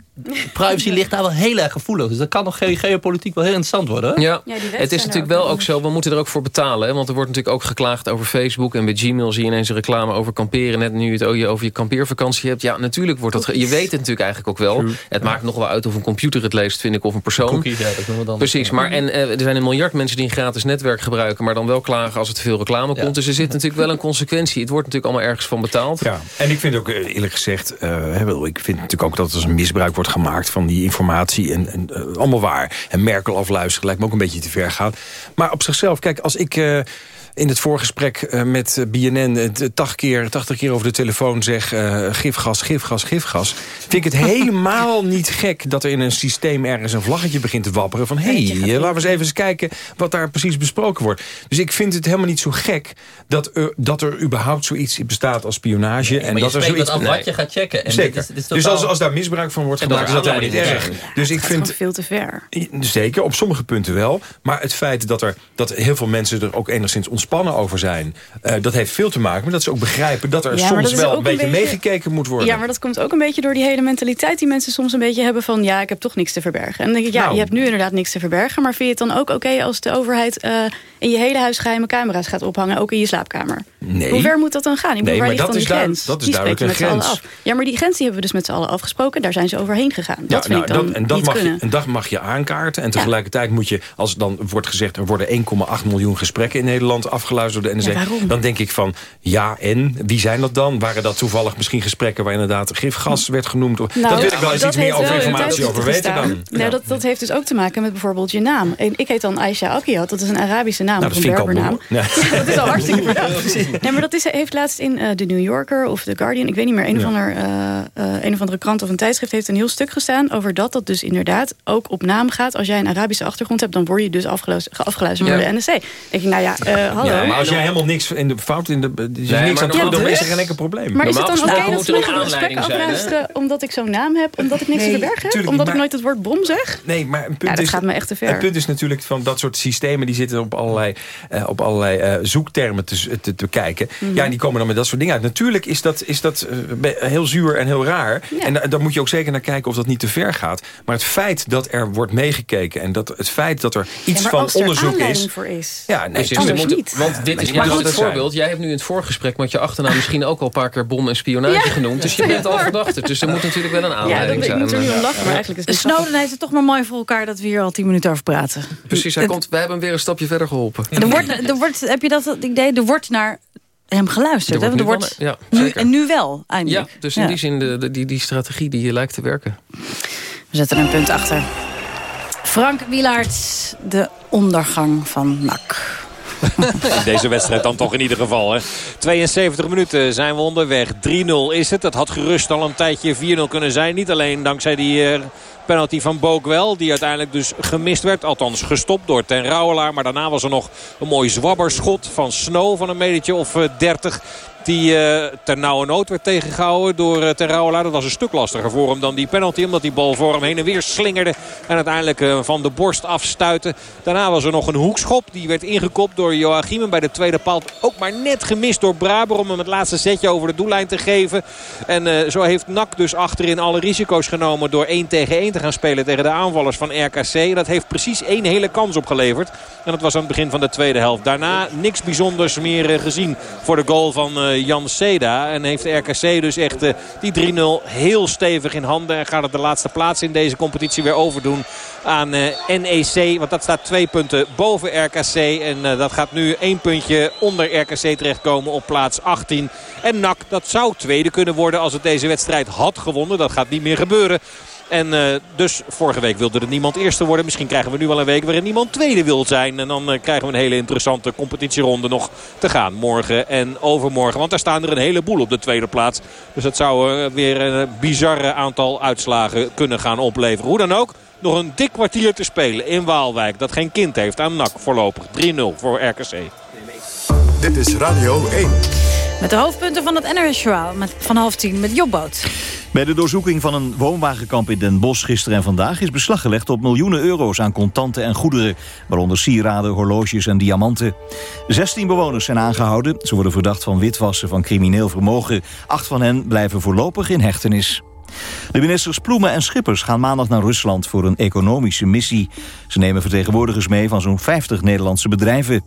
privacy ligt daar wel heel erg gevoelig. Dus dat kan nog ge- geopolitiek wel heel interessant worden. hè? Ja, Ja, het is zijn natuurlijk ook wel ook zo, we moeten er ook voor betalen. Hè? Want er wordt natuurlijk ook geklaagd over Facebook. En bij Gmail zie je ineens een reclame over kamperen. Net nu je het oh, je over je kampeervakantie hebt. Ja, natuurlijk wordt dat... ge- Je weet het natuurlijk eigenlijk ook wel. Het maakt nog wel uit of een computer het leest, vind ik, of een persoon. Cookies, ja, dat doen we dan. Precies, maar en, eh, er zijn een miljard mensen die een gratis netwerk gebruiken... maar dan wel klagen als er te veel reclame komt. Dus er zit natuurlijk wel een consequentie. Het wordt natuurlijk allemaal ergens van betaald. Ja, en ik vind ook eh, eerlijk gezegd, eh, ik vind natuurlijk ook dat er een misbruik wordt gemaakt van die informatie. En, en allemaal waar. En Merkel afluisteren lijkt me ook een beetje te ver gaan. Maar op zichzelf, kijk, als ik... in het voorgesprek eh, met eh, BNN het 80 keer, 80 keer over de telefoon zeg... eh, gifgas, gifgas, gifgas... vind ik het helemaal niet gek dat er in een systeem ergens een vlaggetje begint te wapperen... van hé, hey, eh, laten we eens even eens kijken wat daar precies besproken wordt. Dus ik vind het helemaal niet zo gek dat er, dat er überhaupt zoiets bestaat als spionage... En dat er zoiets... wat af wat je gaat checken. En Zeker. dit is- dit is dus als, als daar misbruik van wordt gemaakt, is dat helemaal niet erg. aanleiding Dus ik vind, veel te ver. zeker, op sommige punten wel. Maar het feit dat, er, dat heel veel mensen er ook enigszins ontspannen over zijn... eh, dat heeft veel te maken met dat ze ook begrijpen... dat er Ja, maar dat soms wel een een beetje meegekeken moet worden. Ja, maar dat komt ook een beetje door die hele mentaliteit die mensen soms een beetje hebben van ja, ik heb toch niks te verbergen. En dan denk ik, ja, Nou. je hebt nu inderdaad niks te verbergen, maar vind je het dan ook oké als de overheid eh, in je hele huis geheime camera's gaat ophangen, ook in je slaapkamer? Nee. Hoe ver moet dat dan gaan? Ik bedoel, Nee, waar maar ligt dat dan is die grens? dat is die duidelijk een grens. af. Ja, maar die grens die hebben we dus met z'n allen afgesproken. Daar zijn ze overheen gegaan. Ja, dat vind nou, ik dan dat- en dat niet mag kunnen. Je, en dat mag je aankaarten. En tegelijkertijd moet je, als dan wordt gezegd... er worden 1,8 miljoen gesprekken in Nederland afgeluisterd door de NSA... Ja, dan denk ik van, ja en? Wie zijn dat dan? Waren dat toevallig misschien gesprekken... waar inderdaad gifgas werd genoemd? Nou, dat wil ik wel eens iets meer over informatie over weten dan. Nee, dat, dat heeft dus ook te maken met bijvoorbeeld je naam. Ik heet dan Aisha Akiat. Dat is een Arabische naam Nou, dat een Berbernaam. Ja. Dat is al hartstikke Nee, maar dat is, heeft laatst in eh The New Yorker of The Guardian... ik weet niet meer, een, of ander, eh, eh, een of andere krant of een tijdschrift... heeft een heel stuk gestaan over dat dat dus inderdaad ook op naam gaat. Als jij een Arabische achtergrond hebt, dan word je dus afgeluisterd, afgeluisterd Ja. door de NSC. Denk ik, nou ja, hallo. Ja, maar als jij helemaal niks in de fout in de, dus niks aan het doen, dan is er geen enkel probleem. Maar is het dan oké dat gesproken ze moet een gesprek aanleiding zijn, hè? afluisteren... omdat ik zo'n naam heb, omdat ik niks Nee, te verbergen heb? Omdat ik nooit het woord bom zeg? Nee, maar een punt Ja, dat is, gaat me echt te ver. Het punt is natuurlijk van dat soort systemen... die zitten op allerlei, eh, op allerlei eh, zoektermen te, te, te kijken. Mhm. Ja, en die komen dan met dat soort dingen uit. Natuurlijk is dat, is dat eh, heel zuur en heel raar. Ja. En da- daar moet je ook zeker naar kijken of dat niet te ver gaat. Maar het feit dat er wordt meegekeken... en dat het feit dat er iets Ja, maar van als er onderzoek is... voor is. Ja, nee, tuurlijk. we Anders Want dit is Maar maar goed voorbeeld. Jij hebt nu in het voorgesprek met je achternaam misschien ook al een paar keer bom en spionage Ja, genoemd. Dus je bent al verdachte. Dus er moet natuurlijk wel een Ja, aanleiding dat, ik zijn. moet er niet om lachen, maar eigenlijk is het niet Snowden heeft het toch maar mooi voor elkaar dat we hier al tien minuten over praten. Precies, hij Het- komt, wij hebben hem weer een stapje verder geholpen. Er wordt, er wordt, heb je dat het idee? Er wordt naar hem geluisterd. Er wordt Er nu wordt wel- ja, nu, en nu wel, Ja, eindelijk. dus in Ja. die zin, de, de- die, die strategie die hier lijkt te werken. We zetten er een punt achter. Frank Wielaert, de ondergang van NAC. In deze wedstrijd dan toch in ieder geval. Hè. 72 minuten zijn we onderweg. 3-0 is het. Het had gerust al een tijdje 4-0 kunnen zijn. Niet alleen dankzij die eh, Penalty van Bokwel, die uiteindelijk dus gemist werd. Althans gestopt door Ten Rouwelaar. Maar daarna was er nog een mooi zwabberschot van Snow van een metertje of 30. Die uh, ter nauwe nood werd tegengehouden door uh, Dat was een stuk lastiger voor hem dan die penalty. Omdat die bal voor hem heen en weer slingerde. En uiteindelijk uh, van de borst afstuitte. Daarna was er nog een hoekschop. Die werd ingekopt door Joachim. Bij de tweede paal ook maar net gemist door Braber. Om hem het laatste setje over de doellijn te geven. En zo heeft Nak dus achterin alle risico's genomen. Door 1 tegen 1 te gaan spelen tegen de aanvallers van RKC. Dat heeft precies één hele kans opgeleverd. En dat was aan het begin van de tweede helft. Daarna niks bijzonders meer gezien voor de goal van eh, Jan Seda. En heeft RKC dus echt eh, die 3-0 heel stevig in handen. En gaat het de laatste plaats in deze competitie weer overdoen aan eh, NEC. Want dat staat twee punten boven RKC. En dat gaat nu één puntje onder RKC terechtkomen op plaats 18. En NAC, dat zou tweede kunnen worden als het deze wedstrijd had gewonnen. Dat gaat niet meer gebeuren. En uh, dus vorige week wilde er niemand eerste worden. Misschien krijgen we nu wel een week waarin niemand tweede wil zijn. En dan uh, krijgen we een hele interessante competitieronde nog te gaan. Morgen en overmorgen. Want daar staan er een heleboel op de tweede plaats. Dus dat zou uh, weer een bizarre aantal uitslagen kunnen gaan opleveren. Hoe dan ook. Nog een dik kwartier te spelen in Waalwijk. Dat geen kind heeft aan NAC voorlopig. 3-0 voor RKC. Dit is Radio 1. Met de hoofdpunten van het NRS Journaal van half tien met Jobboot. Bij de doorzoeking van een woonwagenkamp in Den Bosch gisteren en vandaag... is beslag gelegd op miljoenen euro's aan contanten en goederen... waaronder sieraden, horloges en diamanten. 16 bewoners zijn aangehouden. Ze worden verdacht van witwassen van crimineel vermogen. Acht van hen blijven voorlopig in hechtenis. De ministers Ploemen en Schippers gaan maandag naar Rusland voor een economische missie. Ze nemen vertegenwoordigers mee van zo'n 50 Nederlandse bedrijven.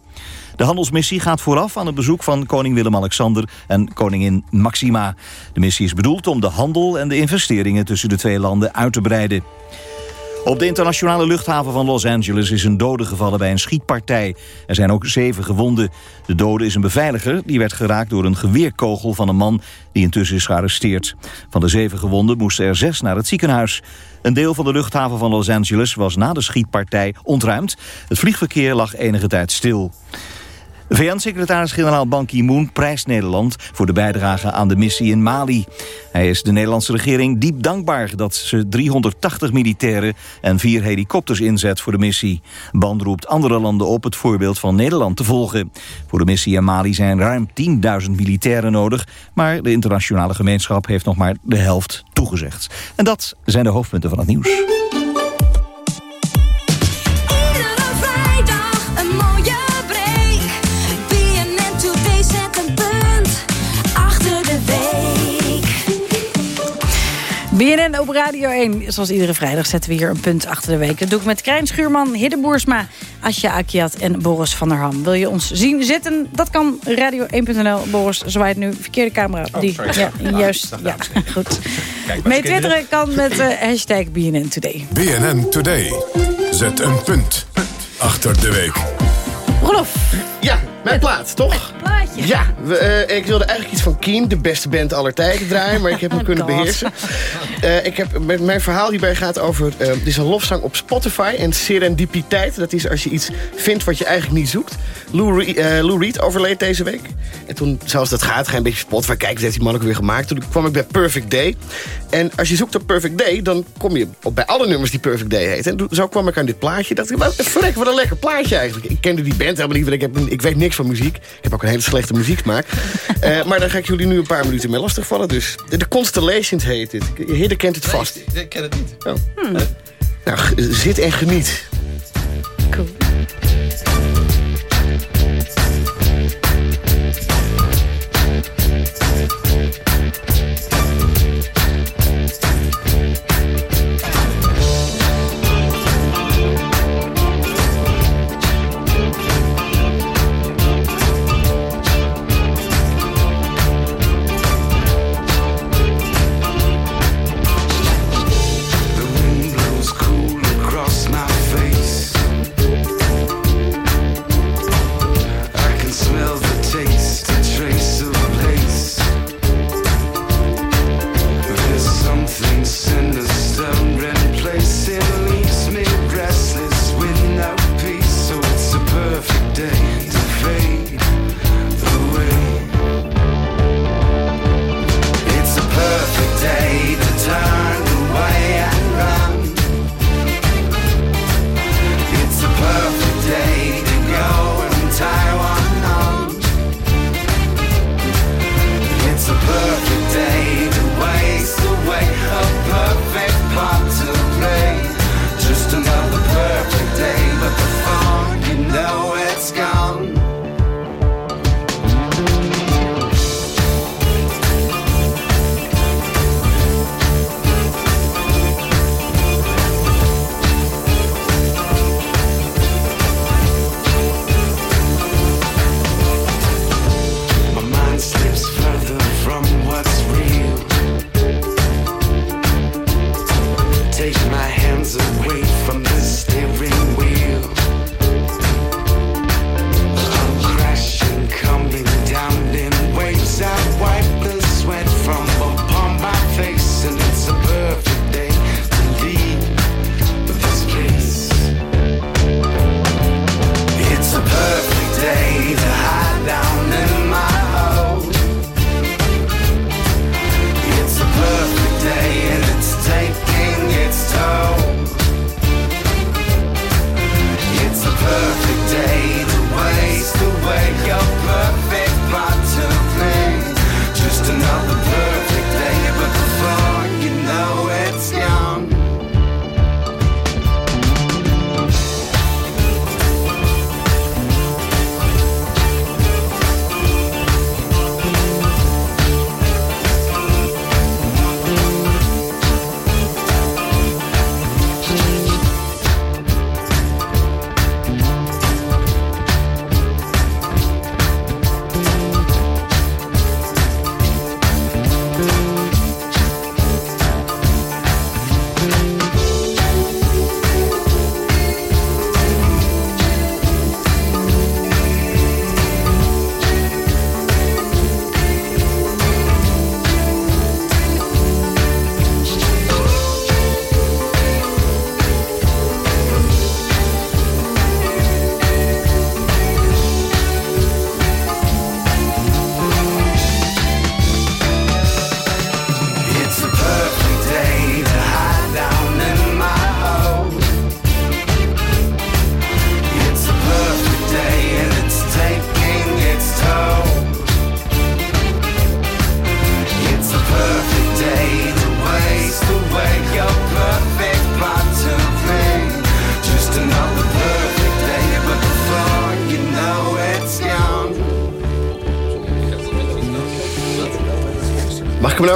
De handelsmissie gaat vooraf aan het bezoek van koning Willem-Alexander en koningin Maxima. De missie is bedoeld om de handel en de investeringen tussen de twee landen uit te breiden. Op de internationale luchthaven van Los Angeles is een dode gevallen bij een schietpartij. Er zijn ook zeven gewonden. De dode is een beveiliger, die werd geraakt door een geweerkogel van een man die intussen is gearresteerd. Van de zeven gewonden moesten er zes naar het ziekenhuis. Een deel van de luchthaven van Los Angeles was na de schietpartij ontruimd. Het vliegverkeer lag enige tijd stil. VN-secretaris-generaal Ban Ki-moon prijst Nederland voor de bijdrage aan de missie in Mali. Hij is de Nederlandse regering diep dankbaar dat ze 380 militairen en vier helikopters inzet voor de missie. Ban roept andere landen op het voorbeeld van Nederland te volgen. Voor de missie in Mali zijn ruim 10.000 militairen nodig, maar de internationale gemeenschap heeft nog maar de helft toegezegd. En dat zijn de hoofdpunten van het nieuws. BNN op Radio 1. Zoals iedere vrijdag zetten we hier een punt achter de week. Dat doe ik met Krijn Schuurman, Hidde Boersma, Asja Akiat en Boris van der Ham. Wil je ons zien zitten? Dat kan radio1.nl. Boris zwaait nu verkeerde camera. Oh, Die, ja, juist. Ja, goed. Mee twitteren kan met uh, hashtag BNN Today. BNN Today. Zet een punt achter de week. Rolof. Ja, mijn plaat, toch? Plaatje. Ja, we, uh, ik wilde eigenlijk iets van Keen, de beste band aller tijden, draaien. Maar ik heb hem kunnen God. beheersen. Uh, ik heb, mijn verhaal hierbij gaat over... Uh, dit is een lofzang op Spotify. En serendipiteit, dat is als je iets vindt wat je eigenlijk niet zoekt. Lou, Lou Reed overleed deze week. En toen, zoals dat gaat, ga je een beetje Spotify kijken. Dat heeft die man ook weer gemaakt. Toen kwam ik bij Perfect Day. En als je zoekt op Perfect Day, dan kom je op bij alle nummers die Perfect Day heet. En zo kwam ik aan dit plaatje. dacht ik, wat, verrek, wat een lekker plaatje eigenlijk. Ik kende die band helemaal niet, want ik, heb, ik weet niks van muziek. Ik heb ook een hele slechte muzieksmaak. uh, maar daar ga ik jullie nu een paar minuten mee lastigvallen. Dus de, de Constellations heet het. Hidde kent het vast. Nee, ik ken het niet. Oh. Hmm. Uh, nou, zit en geniet. Cool.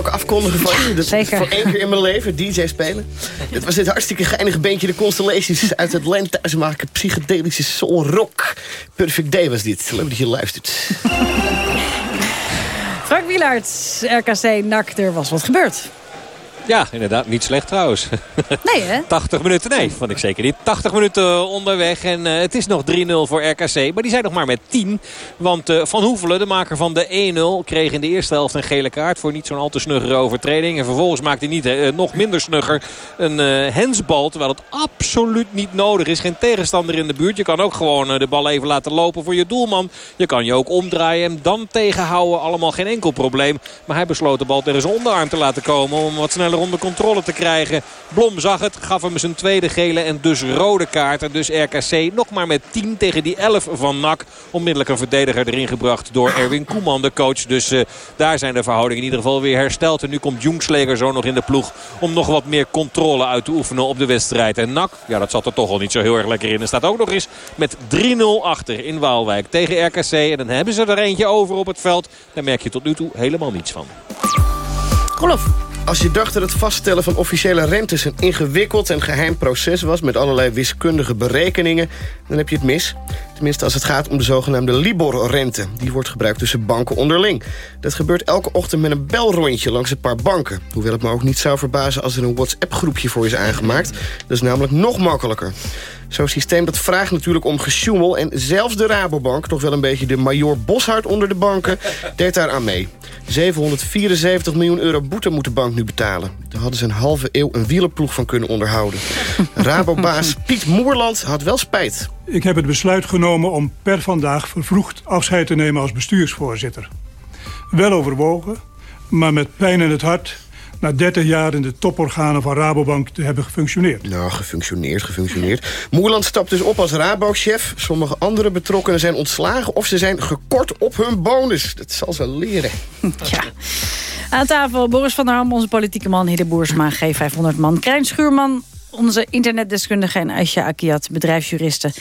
Ook afkondigen van je? Dat- zeker. Voor één keer in mijn leven, DJ spelen. Dit was dit hartstikke geinige beentje, de Constellations... uit het land thuis maken, psychedelische soul rock. Perfect Day was dit. Leuk dat je luistert. Frank Wielaert, RKC NAC, er was wat gebeurd. Ja, inderdaad. Niet slecht trouwens. Nee, hè? 80 minuten, nee, vond ik zeker niet. 80 minuten onderweg en eh, het is nog 3-0 voor RKC. Maar die zijn nog maar met 10. Want eh, Van Hoevelen, de maker van de 1-0... kreeg in de eerste helft een gele kaart voor niet zo'n al te snuggere overtreding. En vervolgens maakt hij niet eh, nog minder snugger een hensbal. Terwijl het absoluut niet nodig is. Geen tegenstander in de buurt. Je kan ook gewoon de bal even laten lopen voor je doelman. Je kan je ook omdraaien en dan tegenhouden. Allemaal geen enkel probleem. Maar hij besloot de bal tegen zijn onderarm te laten komen... om wat sneller onder controle te krijgen. Blom zag het, gaf hem zijn tweede gele en dus rode kaart. En dus RKC nog maar met 10 tegen die 11 van NAC. Onmiddellijk een verdediger erin gebracht door Erwin Koeman, de coach. Dus eh, daar zijn de verhoudingen in ieder geval weer hersteld. En nu komt Jongsleger zo nog in de ploeg om nog wat meer controle uit te oefenen op de wedstrijd. En NAC, ja dat zat er toch al niet zo heel erg lekker in. Er staat ook nog eens met 3-0 achter in Waalwijk tegen RKC. En dan hebben ze er eentje over op het veld. Daar merk je tot nu toe helemaal niets van. Rolof. Als je dacht dat het vaststellen van officiële rentes een ingewikkeld en geheim proces was... met allerlei wiskundige berekeningen, dan heb je het mis. Tenminste als het gaat om de zogenaamde Libor-rente. Die wordt gebruikt tussen banken onderling. Dat gebeurt elke ochtend met een belrondje langs een paar banken. Hoewel het me ook niet zou verbazen als er een WhatsApp-groepje voor is aangemaakt. Dat is namelijk nog makkelijker. Zo'n systeem dat vraagt natuurlijk om gesjoemel... en zelfs de Rabobank, toch wel een beetje de major Boshart onder de banken... deed daar aan mee. 774 miljoen euro boete moet de bank nu betalen. Daar hadden ze een halve eeuw een wielerploeg van kunnen onderhouden. Rabobaas Piet Moerland had wel spijt. Ik heb het besluit genomen om per vandaag vervroegd afscheid te nemen als bestuursvoorzitter. Wel overwogen, maar met pijn in het hart... na 30 jaar in de toporganen van Rabobank te hebben gefunctioneerd. Nou, gefunctioneerd, gefunctioneerd. Moerland stapt dus op als Rabo-chef. Sommige andere betrokkenen zijn ontslagen... of ze zijn gekort op hun bonus. Dat zal ze leren. Ja. Aan tafel Boris van der Ham, onze politieke man. Hidde Boersma, G500-man. Krijn Schuurman, onze internetdeskundige. En Aisha Akiat, bedrijfsjuriste.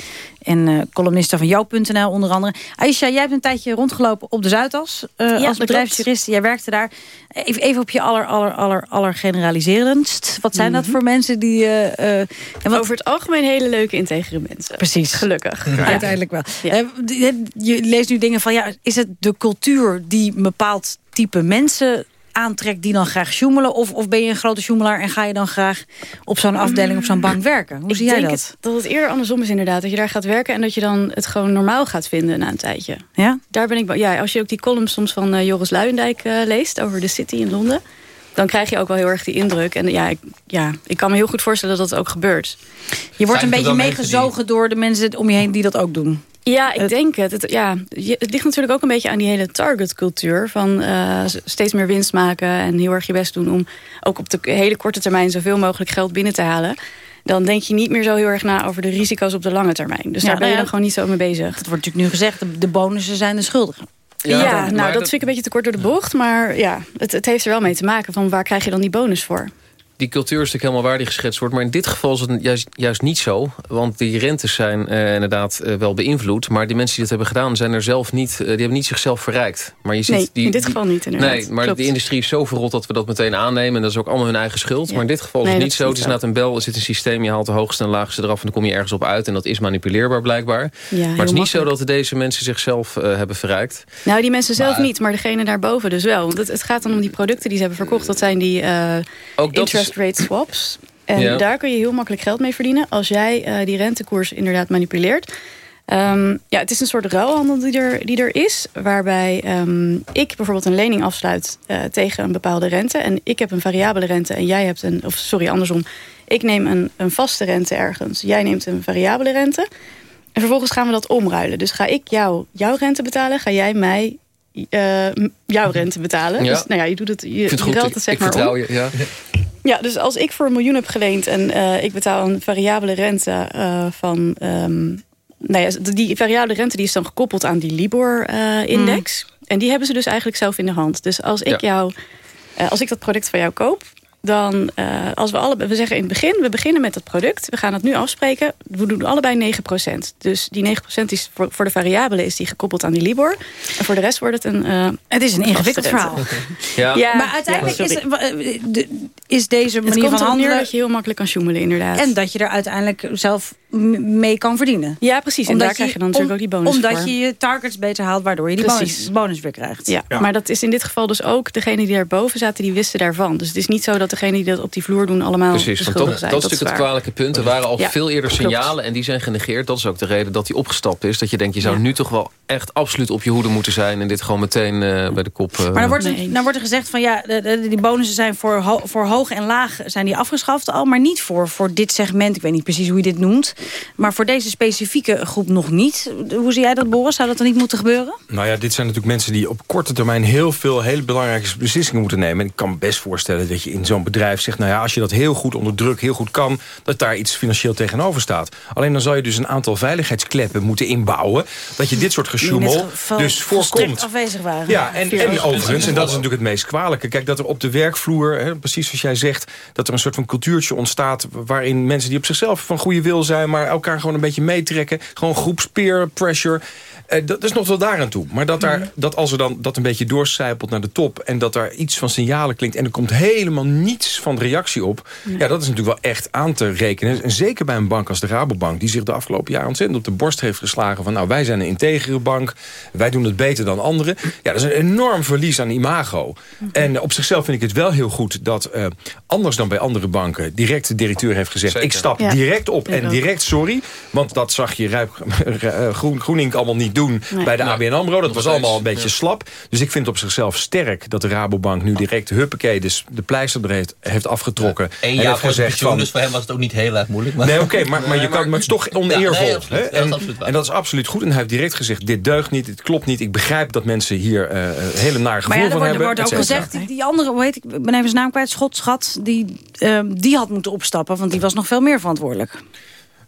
En eh columniste van jou.nl onder andere. Aisha, jij hebt een tijdje rondgelopen op de Zuidas. eh, als bedrijfsjuriste. Jij werkte daar. Even, even op je aller, aller, aller, aller generaliserendst. Wat zijn dat voor mensen die... eh, eh, en wat... Over het algemeen hele leuke, integere mensen. Precies. Gelukkig. Ja. Uiteindelijk wel. Eh, je leest nu dingen van, ja, is het de cultuur die een bepaald type mensen aantrekt die dan graag sjoemelen? Of, of ben je een grote sjoemelaar en ga je dan graag op zo'n afdeling, op zo'n bank werken? Hoe Ik zie jij dat? Het, dat het eerder andersom is inderdaad. Dat je daar gaat werken en dat je dan het gewoon normaal gaat vinden na een tijdje. Ja? Daar ben ik, ja, als je ook die columns soms van eh, Joris Luijendijk eh, leest over de city in Londen. Dan krijg je ook wel heel erg die indruk. En ja ik, ja, ik kan me heel goed voorstellen dat dat ook gebeurt. Je wordt een beetje meegezogen door de mensen om je heen die dat ook doen. Ja, ik denk het. Het, ja, het ligt natuurlijk ook een beetje aan die hele targetcultuur. Van eh, steeds meer winst maken en heel erg je best doen... om ook op de hele korte termijn zoveel mogelijk geld binnen te halen. Dan denk je niet meer zo heel erg na over de risico's op de lange termijn. Dus Ja, daar ben je ja, dan gewoon niet zo mee bezig. Dat wordt natuurlijk nu gezegd, de, de bonussen zijn de schuldigen. Ja, nou dat vind ik een beetje te kort door de bocht. Maar ja, het, het heeft er wel mee te maken van waar krijg je dan die bonus voor? Die cultuur is natuurlijk helemaal waar die geschetst wordt. Maar in dit geval is het juist, juist niet zo. Want die rentes zijn eh, inderdaad eh, wel beïnvloed. Maar die mensen die dat hebben gedaan, zijn er zelf niet, eh, die hebben niet zichzelf verrijkt. Maar je ziet Nee, die, in dit geval niet inderdaad. Nee, maar Klopt. de industrie is zo verrot dat we dat meteen aannemen. En dat is ook allemaal hun eigen schuld. Ja. Maar in dit geval is het niet zo. Het is inderdaad een bel, er zit een systeem. Je haalt de hoogste en laagste eraf en dan kom je ergens op uit. En dat is manipuleerbaar blijkbaar. Ja, maar het is niet zo dat deze mensen zichzelf hebben verrijkt. Nou, die mensen zelf Maar- niet, maar degene daarboven dus wel. Want het, het gaat dan om die producten die ze hebben verkocht. Dat zijn die Ook dat interest rate swaps. En Ja. daar kun je heel makkelijk geld mee verdienen... als jij eh, die rentekoers inderdaad manipuleert. Ehm, ja, het is een soort ruilhandel die er, die er is. Waarbij ehm, ik bijvoorbeeld een lening afsluit eh, tegen een bepaalde rente. En ik heb een variabele rente en jij hebt een... Of sorry, andersom. Ik neem een, een vaste rente ergens. Jij neemt een variabele rente. En vervolgens gaan we dat omruilen. Dus ga ik jou jouw rente betalen, ga jij mij eh, jouw rente betalen. Ja. Dus nou ja, je doet het, je, je ruilt Ik, het zeg ik maar vertrouw om. je. Ja. Ja, dus als ik voor een miljoen heb geleend en eh, ik betaal een variabele rente eh, van... ehm, nou ja, die variabele rente die is dan gekoppeld aan die Libor-index. En die hebben ze dus eigenlijk zelf in de hand. Dus als ik Ja. jou, eh, als ik dat product van jou koop... dan uh, als we alle, we zeggen in het begin, we beginnen met het product. We gaan het nu afspreken. We doen allebei 9%. Dus die 9% is voor, voor de variabele is die gekoppeld aan die Libor. En voor de rest wordt het een. Uh, het is een ingewikkeld verhaal. Ja. ja. Maar uiteindelijk is, uh, is deze manier het van handelen. dat je heel makkelijk kan sjoemelen, inderdaad. En dat je er uiteindelijk zelf mee kan verdienen. Ja, precies. En daar krijg je dan natuurlijk ook die bonus Omdat voor. je je targets beter haalt, waardoor je die bonus, bonus, weer krijgt. Ja. ja. maar dat is in dit geval dus ook degene die daarboven zaten, die wisten daarvan. Dus het is niet zo dat degene die dat op die vloer doen allemaal Precies, want dat, dat, is natuurlijk het kwalijke punt. Er waren al Ja, veel eerder klopt. signalen en die zijn genegeerd. Dat is ook de reden dat hij opgestapt is. Dat je denkt, je zou nu toch wel echt absoluut op je hoede moeten zijn... en dit gewoon meteen eh, bij de kop... eh, Maar dan wordt, er, dan wordt er gezegd van ja, de, de- die bonussen zijn voor, ho- voor hoog en laag zijn die afgeschaft al, maar niet voor, voor dit segment. Ik weet niet precies hoe je dit noemt, maar voor deze specifieke groep nog niet. Hoe zie jij dat, Boris? Zou dat dan niet moeten gebeuren? Nou ja, dit zijn natuurlijk mensen die op korte termijn... heel veel hele belangrijke beslissingen moeten nemen. En ik kan me best voorstellen dat je in zo'n bedrijf zegt... nou ja, als je dat heel goed onder druk, heel goed kan... dat daar iets financieel tegenover staat. Alleen dan zal je dus een aantal veiligheidskleppen moeten inbouwen... dat je dit soort gesjoemel dus voorkomt. afwezig waren. Ja, en, en overigens, en dat is natuurlijk het meest kwalijke... kijk, dat er op de werkvloer, hè, precies zoals jij zegt... dat er een soort van cultuurtje ontstaat... waarin mensen die op zichzelf van goede wil zijn... maar elkaar gewoon een beetje meetrekken. Gewoon groeps peer pressure... Eh, dat is nog wel daar aan toe. Maar dat, daar, dat als er dan dat een beetje doorcijpelt naar de top... en dat daar iets van signalen klinkt... en er komt helemaal niets van reactie op... ja, dat is natuurlijk wel echt aan te rekenen. En zeker bij een bank als de Rabobank... die zich de afgelopen jaren ontzettend op de borst heeft geslagen... van nou, wij zijn een integere bank, wij doen het beter dan anderen. Ja, dat is een enorm verlies aan imago. En eh, op zichzelf vind ik het wel heel goed dat... eh, anders dan bij andere banken... direct de directeur heeft gezegd... ik stap Ja. direct op Ik en ook. direct sorry. Want dat zag je Ruip, eh, Groen, Groenink allemaal niet doen Nee. bij de ABN AMRO. Dat was allemaal een beetje ja. slap. Dus ik vind het op zichzelf sterk dat de Rabobank nu direct... huppakee, dus de pleister er heeft, heeft afgetrokken. Eén en jaar heeft gezegd pensioen, van... dus voor hem was het ook niet heel erg moeilijk. Maar... Nee, oké, maar, maar, je kan, maar het is toch oneervol. nee, absoluut. hè? Dat En, dat is absoluut goed. En hij heeft direct gezegd, dit deugt niet, dit klopt niet. Ik begrijp dat mensen hier eh, een hele nare gevoel Maar ja, er van wordt, er hebben. wordt ook gezegd, die, die andere, hoe heet ik, ben even zijn naam kwijt, Schotschat, die, ehm, die had moeten opstappen, want die was nog veel meer verantwoordelijk.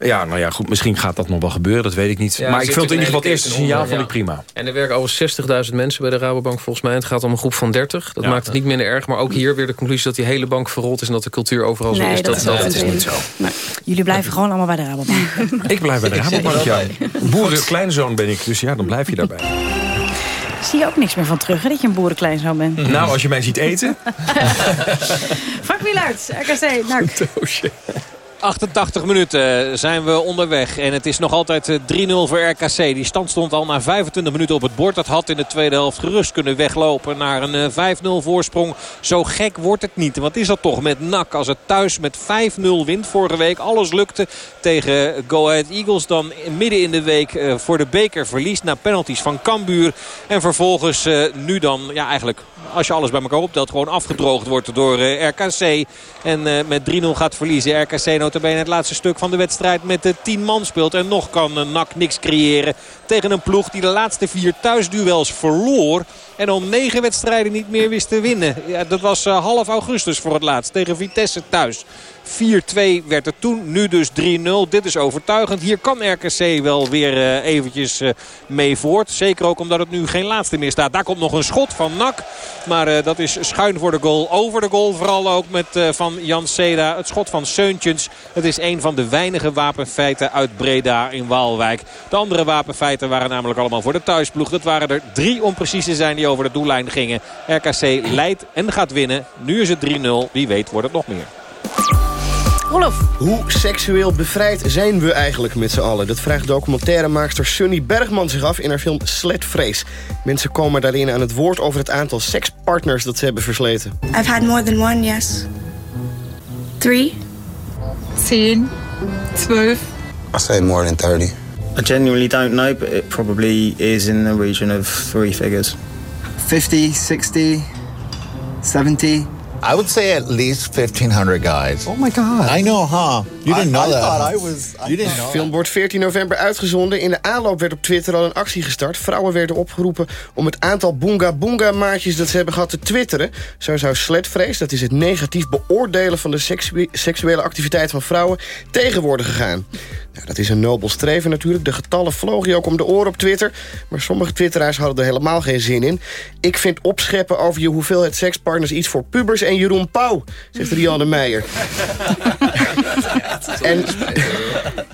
Ja, nou ja, goed, misschien gaat dat nog wel gebeuren, dat weet ik niet. Ja, maar ik vond in ieder geval het eerste signaal vond ik prima. En er werken over 60.000 mensen bij de Rabobank volgens mij. Het gaat om een groep van 30. Dat Ja. maakt het niet minder erg. Maar ook hier weer de conclusie dat die hele bank verrot is... en dat de cultuur overal zo is. dat is dat, niet is zo. niet zo. Jullie blijven gewoon allemaal bij de Rabobank. Ik blijf bij de Rabobank, ja. wel Boeren, kleinzoon ben ik, dus ja, dan blijf je daarbij. Zie je ook niks meer van terug, hè, dat je een boerenkleinzoon bent. Nou, als je mij ziet eten... Frank Wielaert, RKC, nou, 88 minuten zijn we onderweg. En het is nog altijd eh, 3-0 voor RKC. Die stand stond al na 25 minuten op het bord. Dat had in de tweede helft gerust kunnen weglopen naar een eh, 5-0 voorsprong. Zo gek wordt het niet. Wat is dat toch met NAC als het thuis met 5-0 wint vorige week. Alles lukte tegen Go Ahead Eagles. Dan midden in de week eh, voor de beker verliest na penalties van Cambuur. En vervolgens eh, nu dan ja, eigenlijk als je alles bij elkaar optelt, gewoon afgedroogd wordt door eh, RKC. En eh, met 3-0 gaat verliezen. RKC notabene het laatste stuk van de wedstrijd met de 10 man speelt. En nog kan eh, NAC niks creëren tegen een ploeg die de laatste vier thuisduels verloor. En al negen wedstrijden niet meer wist te winnen. Ja, dat was eh, half augustus voor het laatst tegen Vitesse thuis. 4-2 werd het toen, nu dus 3-0. Dit is overtuigend. Hier kan RKC wel weer eh, eventjes eh, mee voort. Zeker ook omdat het nu geen laatste meer staat. Daar komt nog een schot van Nak. Maar eh, dat is schuin voor de goal. Over de goal vooral ook met van Jan Seda. Het schot van Seuntjens. Het is een van de weinige wapenfeiten uit Breda in Waalwijk. De andere wapenfeiten waren namelijk allemaal voor de thuisploeg. Dat waren er drie om precies te zijn die over de doellijn gingen. RKC leidt en gaat winnen. Nu is het 3-0. Wie weet wordt het nog meer. Rolf. Hoe seksueel bevrijd zijn we eigenlijk met z'n allen? Dat vraagt documentairemaakster Sunny Bergman zich af in haar film Sletvrees. Mensen komen daarin aan het woord over het aantal sekspartners dat ze hebben versleten. I've had more than one, yes. Three? Zehn, zwölf. I say more than 30. I genuinely don't know, but it probably is in the region of three figures. 50, 60, 70. I would say at least 1,500 guys. Oh my God. I know, huh? You didn't know I, I that. thought I was. I You didn't De know. film wordt 14 november uitgezonden. In de aanloop werd op Twitter al een actie gestart. Vrouwen werden opgeroepen om het aantal boonga boonga maatjes dat ze hebben gehad te twitteren. Zo zou sletvrees, dat is het negatief beoordelen van de seksu- seksuele activiteit van vrouwen, tegen worden gegaan. Nou, dat is een nobel streven natuurlijk. De getallen vlogen je ook om de oren op Twitter. Maar sommige twitteraars hadden er helemaal geen zin in. Ik vind opscheppen over je hoeveelheid sekspartners iets voor pubers en Jeroen Pauw, zegt Rianne Meijer. En,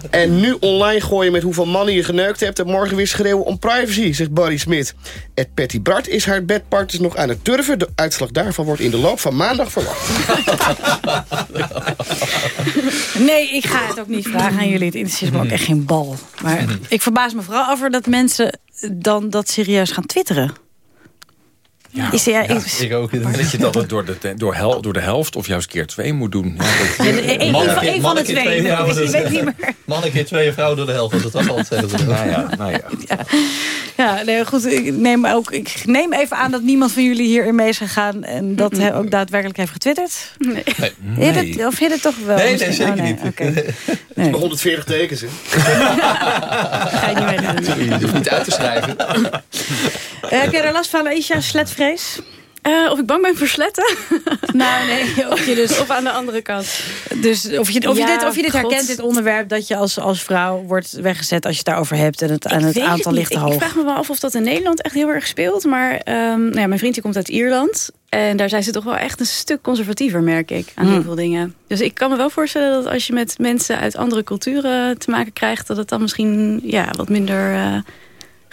en nu online gooien met hoeveel mannen je geneukt hebt... en morgen weer schreeuwen om privacy, zegt Barry Smit. Ed Patty Bart is haar bedpartners nog aan het turven. De uitslag daarvan wordt in de loop van maandag verwacht. Nee, ik ga het ook niet vragen aan jullie. Het interesseert me ook echt geen bal. Maar ik verbaas me vooral over dat mensen dan dat serieus gaan twitteren. Ja, Is er- ja, ja, is- ik ook. Dat je dat door de, door, hel, door de helft of juist keer twee moet doen. Ja, dat- Ja, keer- een van de twee. ja, maar Ik dat- weet niet meer. Mannen keer twee en vrouwen door de helft. Dat was al het zeggen. ze. nou ja, nou ja. Ja, nee, goed. Ik neem, ook, ik neem even aan dat niemand van jullie hierin mee is gegaan... en dat hij ook daadwerkelijk heeft getwitterd. Nee. Heet het, of heet het toch wel? Nee, nee, zeker Oh, nee, niet. oké. Nee. 140 tekens, hè? Ga je niet mee doen. Je hoeft niet uit te schrijven. Eh, heb je er last van, Isha, Eh, of ik bang ben voor sletten? Nou, nee. Of je dus... Of aan de andere kant. Dus of je, of je dit, of je dit God. herkent, dit onderwerp... dat je als, als vrouw wordt weggezet als je het daarover hebt... en het, en het aantal ligt te Ik- hoog. Ik vraag me wel af of dat in Nederland echt heel erg speelt. Maar ehm, nou ja, mijn vriend die komt uit Ierland. En daar zijn ze toch wel echt een stuk conservatiever, merk ik. Aan Hmm. heel veel dingen. Dus ik kan me wel voorstellen dat als je met mensen uit andere culturen te maken krijgt... dat het dan misschien ja, wat minder eh,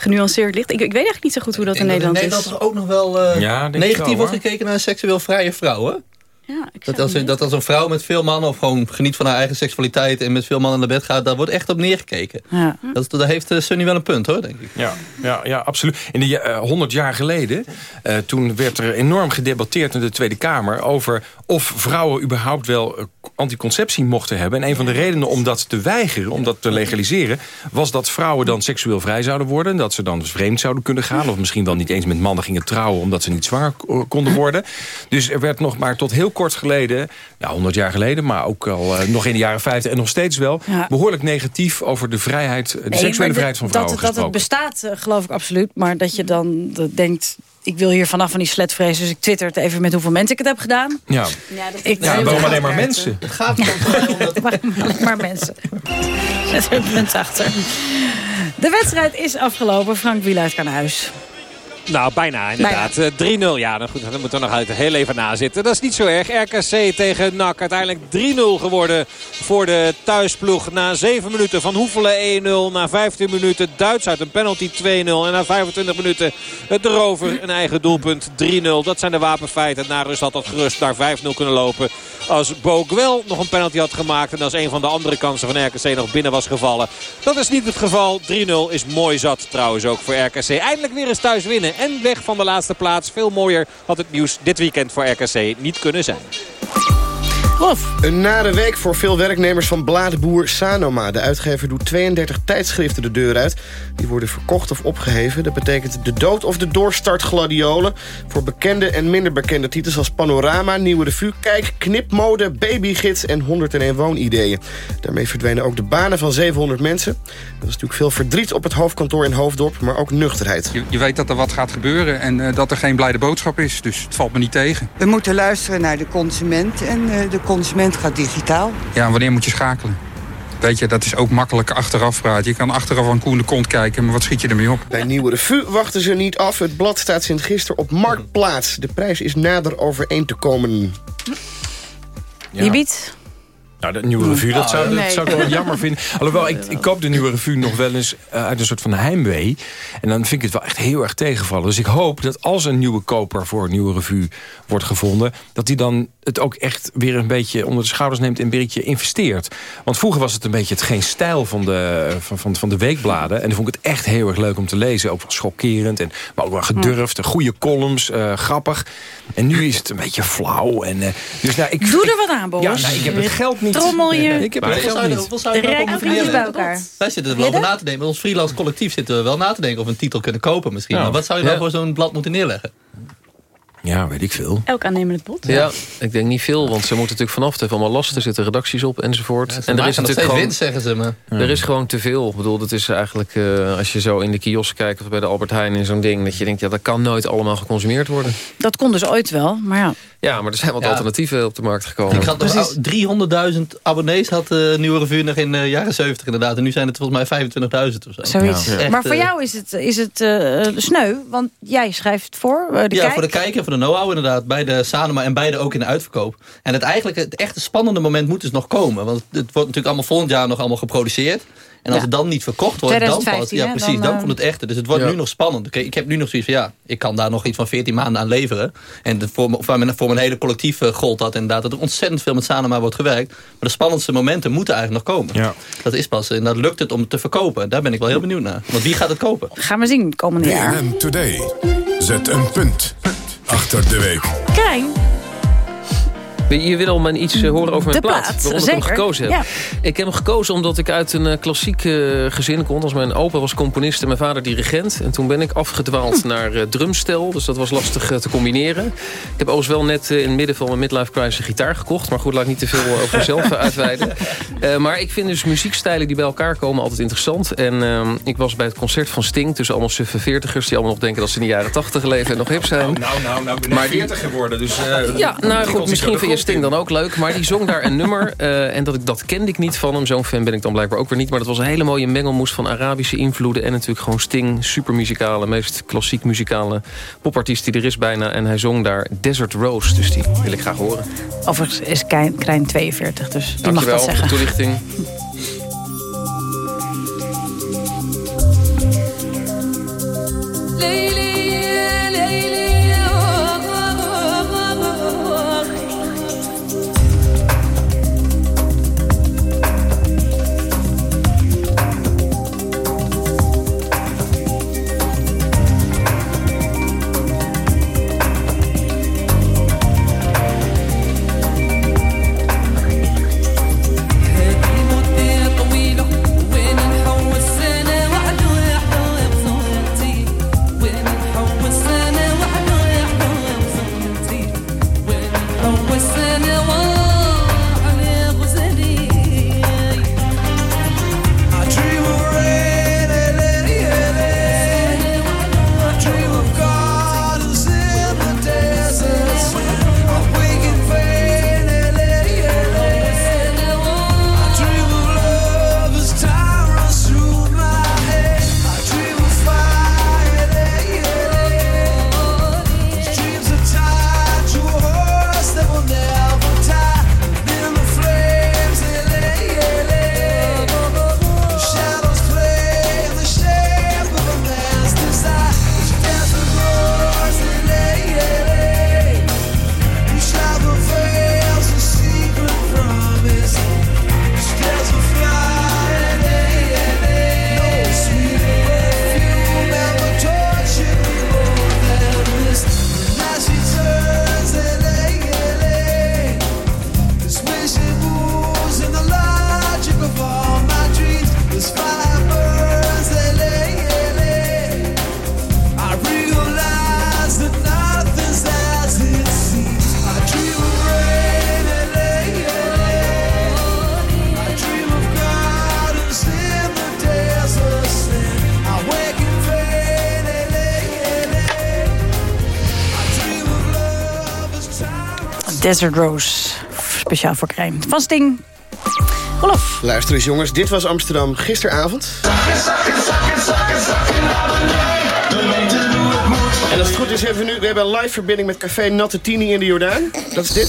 genuanceerd ligt. Ik, ik weet eigenlijk niet zo goed hoe dat in Ik denk Nederland dat is. toch ook nog wel eh, Ja, negatief wel, wordt gekeken naar een seksueel vrije vrouw, hè? Ja, ik Dat als, dat als een vrouw met veel mannen of gewoon geniet van haar eigen seksualiteit en met veel mannen naar bed gaat, daar wordt echt op neergekeken. Ja. Dat, daar heeft eh, Sunny wel een punt hoor, denk ik. Ja, ja, ja absoluut. In de ja- eh, 100 jaar geleden, eh, toen werd er enorm gedebatteerd in de Tweede Kamer... over of vrouwen überhaupt wel anticonceptie mochten hebben. En een van de redenen om dat te weigeren, om dat te legaliseren... was dat vrouwen dan seksueel vrij zouden worden. Dat ze dan vreemd zouden kunnen gaan. Of misschien wel niet eens met mannen gingen trouwen... omdat ze niet zwanger konden worden. Dus er werd nog maar tot heel kort geleden... ja, 100 jaar geleden, maar ook al eh, nog in de jaren 50 en nog steeds wel... Ja. behoorlijk negatief over de vrijheid, de Nee, seksuele vrijheid van vrouwen dat, dat het bestaat, eh, geloof ik absoluut. Maar dat je dan dat denkt... ik wil hier vanaf van die sletvrees... dus ik twitter het even met hoeveel mensen ik het heb gedaan. Ja. Ja, dat Ik, Ja, waarom alleen maar mensen? Het gaat om dat maar, maar mensen. Zet er een punt achter. De wedstrijd is afgelopen. Frank Wieluid kan naar huis. Nou, bijna inderdaad. Eh, 3-0. Ja, dan, goed, dan moeten we nog uit heel even nazitten. Dat is niet zo erg. RKC tegen NAC. Uiteindelijk 3-0 geworden voor de thuisploeg. Na 7 minuten van Hoefelen 1-0. Na 15 minuten Duits uit een penalty 2-0. En na 25 minuten de rover een eigen doelpunt 3-0. Dat zijn de wapenfeiten. Na rust had dat gerust naar 5-0 kunnen lopen. Als Boguel nog een penalty had gemaakt. En als een van de andere kansen van RKC nog binnen was gevallen. Dat is niet het geval. 3-0 is mooi zat trouwens ook voor RKC. Eindelijk weer eens thuis winnen. En weg van de laatste plaats. Veel mooier had het nieuws dit weekend voor RKC niet kunnen zijn. Een nare week voor veel werknemers van bladenboer Sanoma. De uitgever doet 32 tijdschriften de deur uit. Die worden verkocht of opgeheven. Dat betekent de dood of de doorstart gladiolen. Voor bekende en minder bekende titels als Panorama, Nieuwe Revue... Kijk, Knipmode, Babygids en 101 woonideeën. Daarmee verdwijnen ook de banen van 700 mensen. Dat is natuurlijk veel verdriet op het hoofdkantoor in Hoofddorp... maar ook nuchterheid. Je, je weet dat er wat gaat gebeuren en eh, dat er geen blijde boodschap is. Dus het valt me niet tegen. We moeten luisteren naar de consument en eh, de consument gaat digitaal. Ja, wanneer moet je schakelen? Weet je, dat is ook makkelijk achteraf praten. Je kan achteraf aan koende kont kijken, maar wat schiet je ermee op? Bij Nieuwe Revue wachten ze niet af. Het blad staat sinds gisteren op Marktplaats. De prijs is nader overeen te komen. Je biedt. Nou, de nieuwe revue, dat zou, dat Nee. zou ik wel jammer vinden. Alhoewel, ik, ik koop de nieuwe revue nog wel eens eh, uit een soort van heimwee. En dan vind ik het wel echt heel erg tegenvallen. Dus ik hoop dat als een nieuwe koper voor een nieuwe revue wordt gevonden... dat die dan het ook echt weer een beetje onder de schouders neemt... en een beetje investeert. Want vroeger was het een beetje het geen stijl van de, van, van, van de weekbladen. En dan vond ik het echt heel erg leuk om te lezen. Ook wel schokkerend, en, maar ook wel gedurfd. Goede columns, eh, grappig. En nu is het een beetje flauw. En, eh, dus, nou, ik, Doe er wat aan, Boris. Ja, nou, ik heb het geld niet. Trommel je Ik heb Maar geld zou je- niet. hoeveel zou je de rijke over vriendjes bij elkaar. Wij zitten er wel over na te denken. Met ons freelance collectief zitten we wel na te denken... of we een titel kunnen kopen misschien. Maar wat zou je dan Ja. voor zo'n blad moeten neerleggen? Ja, weet ik veel. Elk aannemend bod. Ja, ik denk niet veel, want ze moeten natuurlijk vanaf. Het heeft allemaal last, er zitten redacties op enzovoort. En er is natuurlijk gewoon, winst, zeggen ze me. er is gewoon te veel. Ik bedoel, dat is eigenlijk, eh, als je zo in de kiosk kijkt... of bij de Albert Heijn in zo'n ding... dat je denkt, ja, dat kan nooit allemaal geconsumeerd worden. Dat kon dus ooit wel, maar ja. Ja, maar er zijn wat Ja. alternatieven op de markt gekomen. Ik had nog 300.000 abonnees had de Nieuwe Revue nog in de jaren 70 inderdaad. En nu zijn het volgens mij 25.000 of zo. Zoiets. Echt, maar voor eh, jou is het, is het eh, sneu, want jij schrijft voor eh, de ja, kijk. voor de kijker en voor de know-how inderdaad. Bij de Sanoma en beide ook in de uitverkoop. En het, eigenlijk, het echte spannende moment moet dus nog komen. Want het wordt natuurlijk allemaal volgend jaar nog allemaal geproduceerd. En als Ja. het dan niet verkocht wordt, dan pas. 2015, Ja, precies, dan, dan, eh, komt het echte. Dus het wordt Ja. nu nog spannend. Oké, ik heb nu nog zoiets van, ja, ik kan daar nog iets van 14 maanden aan leveren. En de, voor, voor, mijn, voor mijn hele collectief eh, gold dat inderdaad. Dat er ontzettend veel met Sanoma wordt gewerkt. Maar de spannendste momenten moeten eigenlijk nog komen. Ja. Dat is pas. En dat lukt het om het te verkopen. Daar ben ik wel heel benieuwd naar. Want wie gaat het kopen? Gaan we zien komende jaar. BNN Today. Zet een punt achter de week. Krijn, Je wil al mijn iets eh, horen over mijn De plaat. plaat, waarom ik hem zeker. gekozen heb. Ja. Ik heb hem gekozen omdat ik uit een eh, klassiek eh, gezin kom. Als mijn opa was componist en mijn vader dirigent. En toen ben ik afgedwaald Hm. naar drumstel. Dus dat was lastig te combineren. Ik heb overigens wel net in het midden van mijn midlife crisis een gitaar gekocht. Maar goed, laat ik niet te veel over mezelf uitweiden. Eh, maar ik vind dus muziekstijlen die bij elkaar komen altijd interessant. En ehm, ik was bij het concert van Sting. Tussen allemaal suffe veertigers die allemaal nog denken dat ze in de jaren tachtig leven en nog hip zijn. Nou, nou, nou, ik ben Maar die- 40 geworden, dus... eh, Ja, nou goed, misschien vind je Sting in. dan ook leuk. Maar die zong daar een nummer. eh, en dat, ik, dat kende ik niet van hem. Zo'n fan ben ik dan blijkbaar ook weer niet. Maar dat was een hele mooie mengelmoes van Arabische invloeden. En natuurlijk gewoon Sting. Super muzikale, meest klassiek muzikale popartiest die er is bijna. En hij zong daar Desert Rose. Dus die wil ik graag horen. overigens is Krijn, Krijn 42, dus die mag Dankjewel dat voor de zeggen. toelichting. Desert Rose, speciaal voor Krijn. Van Sting. Olof. Luister eens jongens, dit was Amsterdam gisteravond. En als het goed is we nu we hebben een live verbinding met Café Natte Tini in de Jordaan. Dat is dit.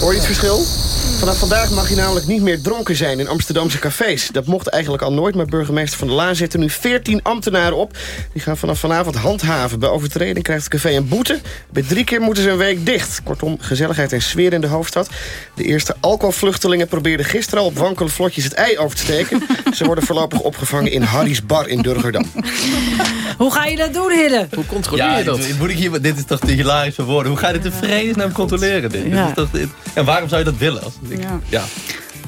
Hoor je het verschil? Vanaf vandaag mag je namelijk niet meer dronken zijn in Amsterdamse cafés. Dat mocht eigenlijk al nooit, maar burgemeester Van der Laan zet er nu 14 ambtenaren op. Die gaan vanaf vanavond handhaven. Bij overtreding krijgt het café een boete. Bij drie keer moeten ze een week dicht. Kortom, gezelligheid en sfeer in de hoofdstad. De eerste alcoholvluchtelingen probeerden gisteren al op wankele vlotjes het ei over te steken. ze worden voorlopig opgevangen in Harry's Bar in Durgerdam. Hoe ga je dat doen, Hidde? Hoe controleer Ja, je dat? Moet ik hier, dit is toch de hilarische woorden. Hoe ga je dit in vredesnaam controleren? Dit? Dit Ja. is toch, dit- en waarom zou je dat willen? Ik, Ja. ja.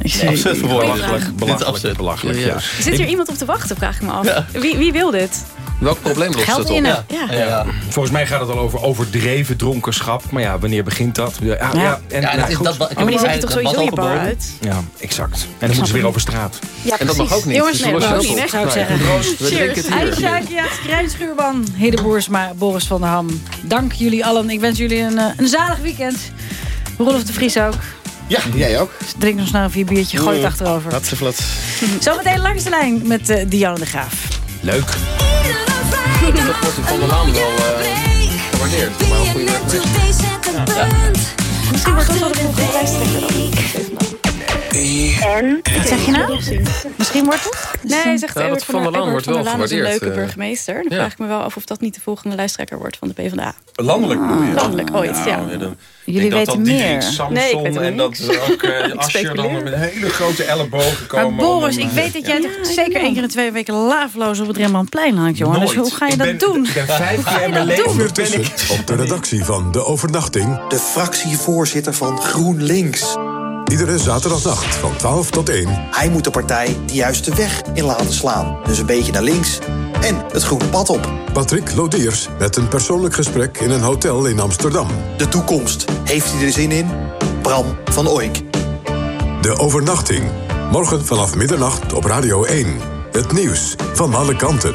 Nee, absurd. Belachelijk, Dit is belachelijk. Ja. Ja. Zit hier iemand op te wachten, vraag ik me af. Ja. Wie, wie wil dit? Welk probleem lost Geld het op? Ja. Ja. Volgens mij gaat het al over overdreven dronkenschap. Maar ja, wanneer begint dat? Ja, ja, Ja. en, Ja, nou, dat is, dat, ik Maar die zet je toch dat sowieso je bar uit? Ja, exact. En dan moeten ze weer over straat. Ja, En dat mag ook niet. Jongens, Dus nee, dat mag ook niet, zou ik zeggen. IJsjaak, ja, Krijnschuurman, Hidde Boersma, Boris van der Ham. Dank jullie allen. Ik wens jullie een, eh, een zalig weekend. Rolf de Vries ook. Ja, jij ook. Drink nog snel even je biertje, gooi het Mm. achterover. Wat ze vlat. Zometeen langs de lijn met eh, Dianne de Graaf. Leuk. Dat wordt Van der Laan wel eh, gewaardeerd. Maar een goede. Misschien wordt het wel de volgende lijsttrekker dan. En? Wat zeg je nou? Misschien wordt het? Nee, hij zegt Ja, dat Van der Laan wordt van wel is een leuke eh. burgemeester. Dan ja. vraag ik me wel af of dat niet de volgende lijsttrekker wordt van de PvdA. Landelijk bedoel je? Landelijk, ooit, ja. Nou, dan- Jullie weten meer. Samson Nee, ik weet het en niet. dat ook eh Ik Asje dan met een hele grote ellebogen Maar komen. Boris, om ik weet dat jij Ja, toch zeker één keer in de twee weken laafloos op het Rembrandtplein hangt, jongen. Dus Nooit. hoe ga je Ik dat ben- doen? Ik ben vijf keer in mijn dat doen? leven ben ik... op de redactie van De Overnachting. De fractievoorzitter van GroenLinks. Iedere zaterdagnacht van 12 tot 1. Hij moet de partij de juiste weg in laten slaan. Dus een beetje naar links en het groene pad op. Patrick Lodiers met een persoonlijk gesprek in een hotel in Amsterdam. De toekomst. Heeft hij er zin in? Bram van Oijk. De Overnachting. Morgen vanaf middernacht op Radio 1. Het nieuws van alle kanten.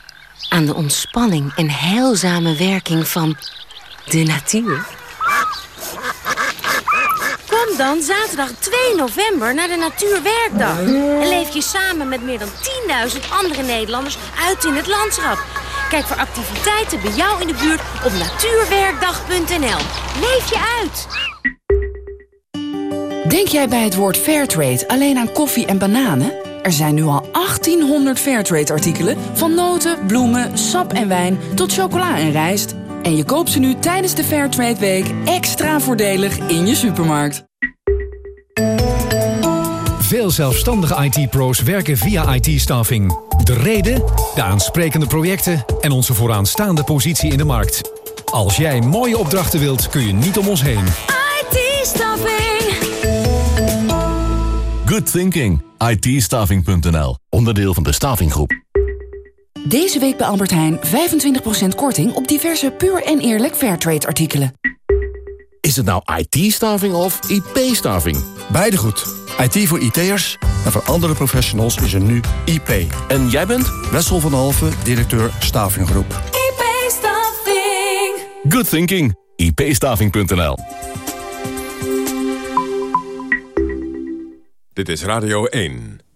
Aan de ontspanning en heilzame werking van de natuur? Kom dan zaterdag 2 november naar de Natuurwerkdag. En leef je samen met meer dan 10.000 andere Nederlanders uit in het landschap. Kijk voor activiteiten bij jou in de buurt op natuurwerkdag.nl. Leef je uit! Denk jij bij het woord Fairtrade alleen aan koffie en bananen? Er zijn nu al 1800 Fairtrade-artikelen... van noten, bloemen, sap en wijn tot chocola en rijst. En je koopt ze nu tijdens de Fairtrade Week extra voordelig in je supermarkt. Veel zelfstandige IT-pro's werken via IT-staffing. De reden, de aansprekende projecten en onze vooraanstaande positie in de markt. Als jij mooie opdrachten wilt, kun je niet om ons heen. IT-staffing. Good thinking. ITstaving.nl. Onderdeel van de Stavinggroep. Deze week bij Albert Heijn 25% korting op diverse puur en eerlijk Fairtrade artikelen. Is het nou IT-staving of IP-staving? Beide goed. IT voor IT'ers en voor andere professionals is er nu IP. En jij bent? Wessel van Halve, directeur Stavinggroep. IP-staffing. Good thinking. IPstaving.nl. Dit is Radio 1.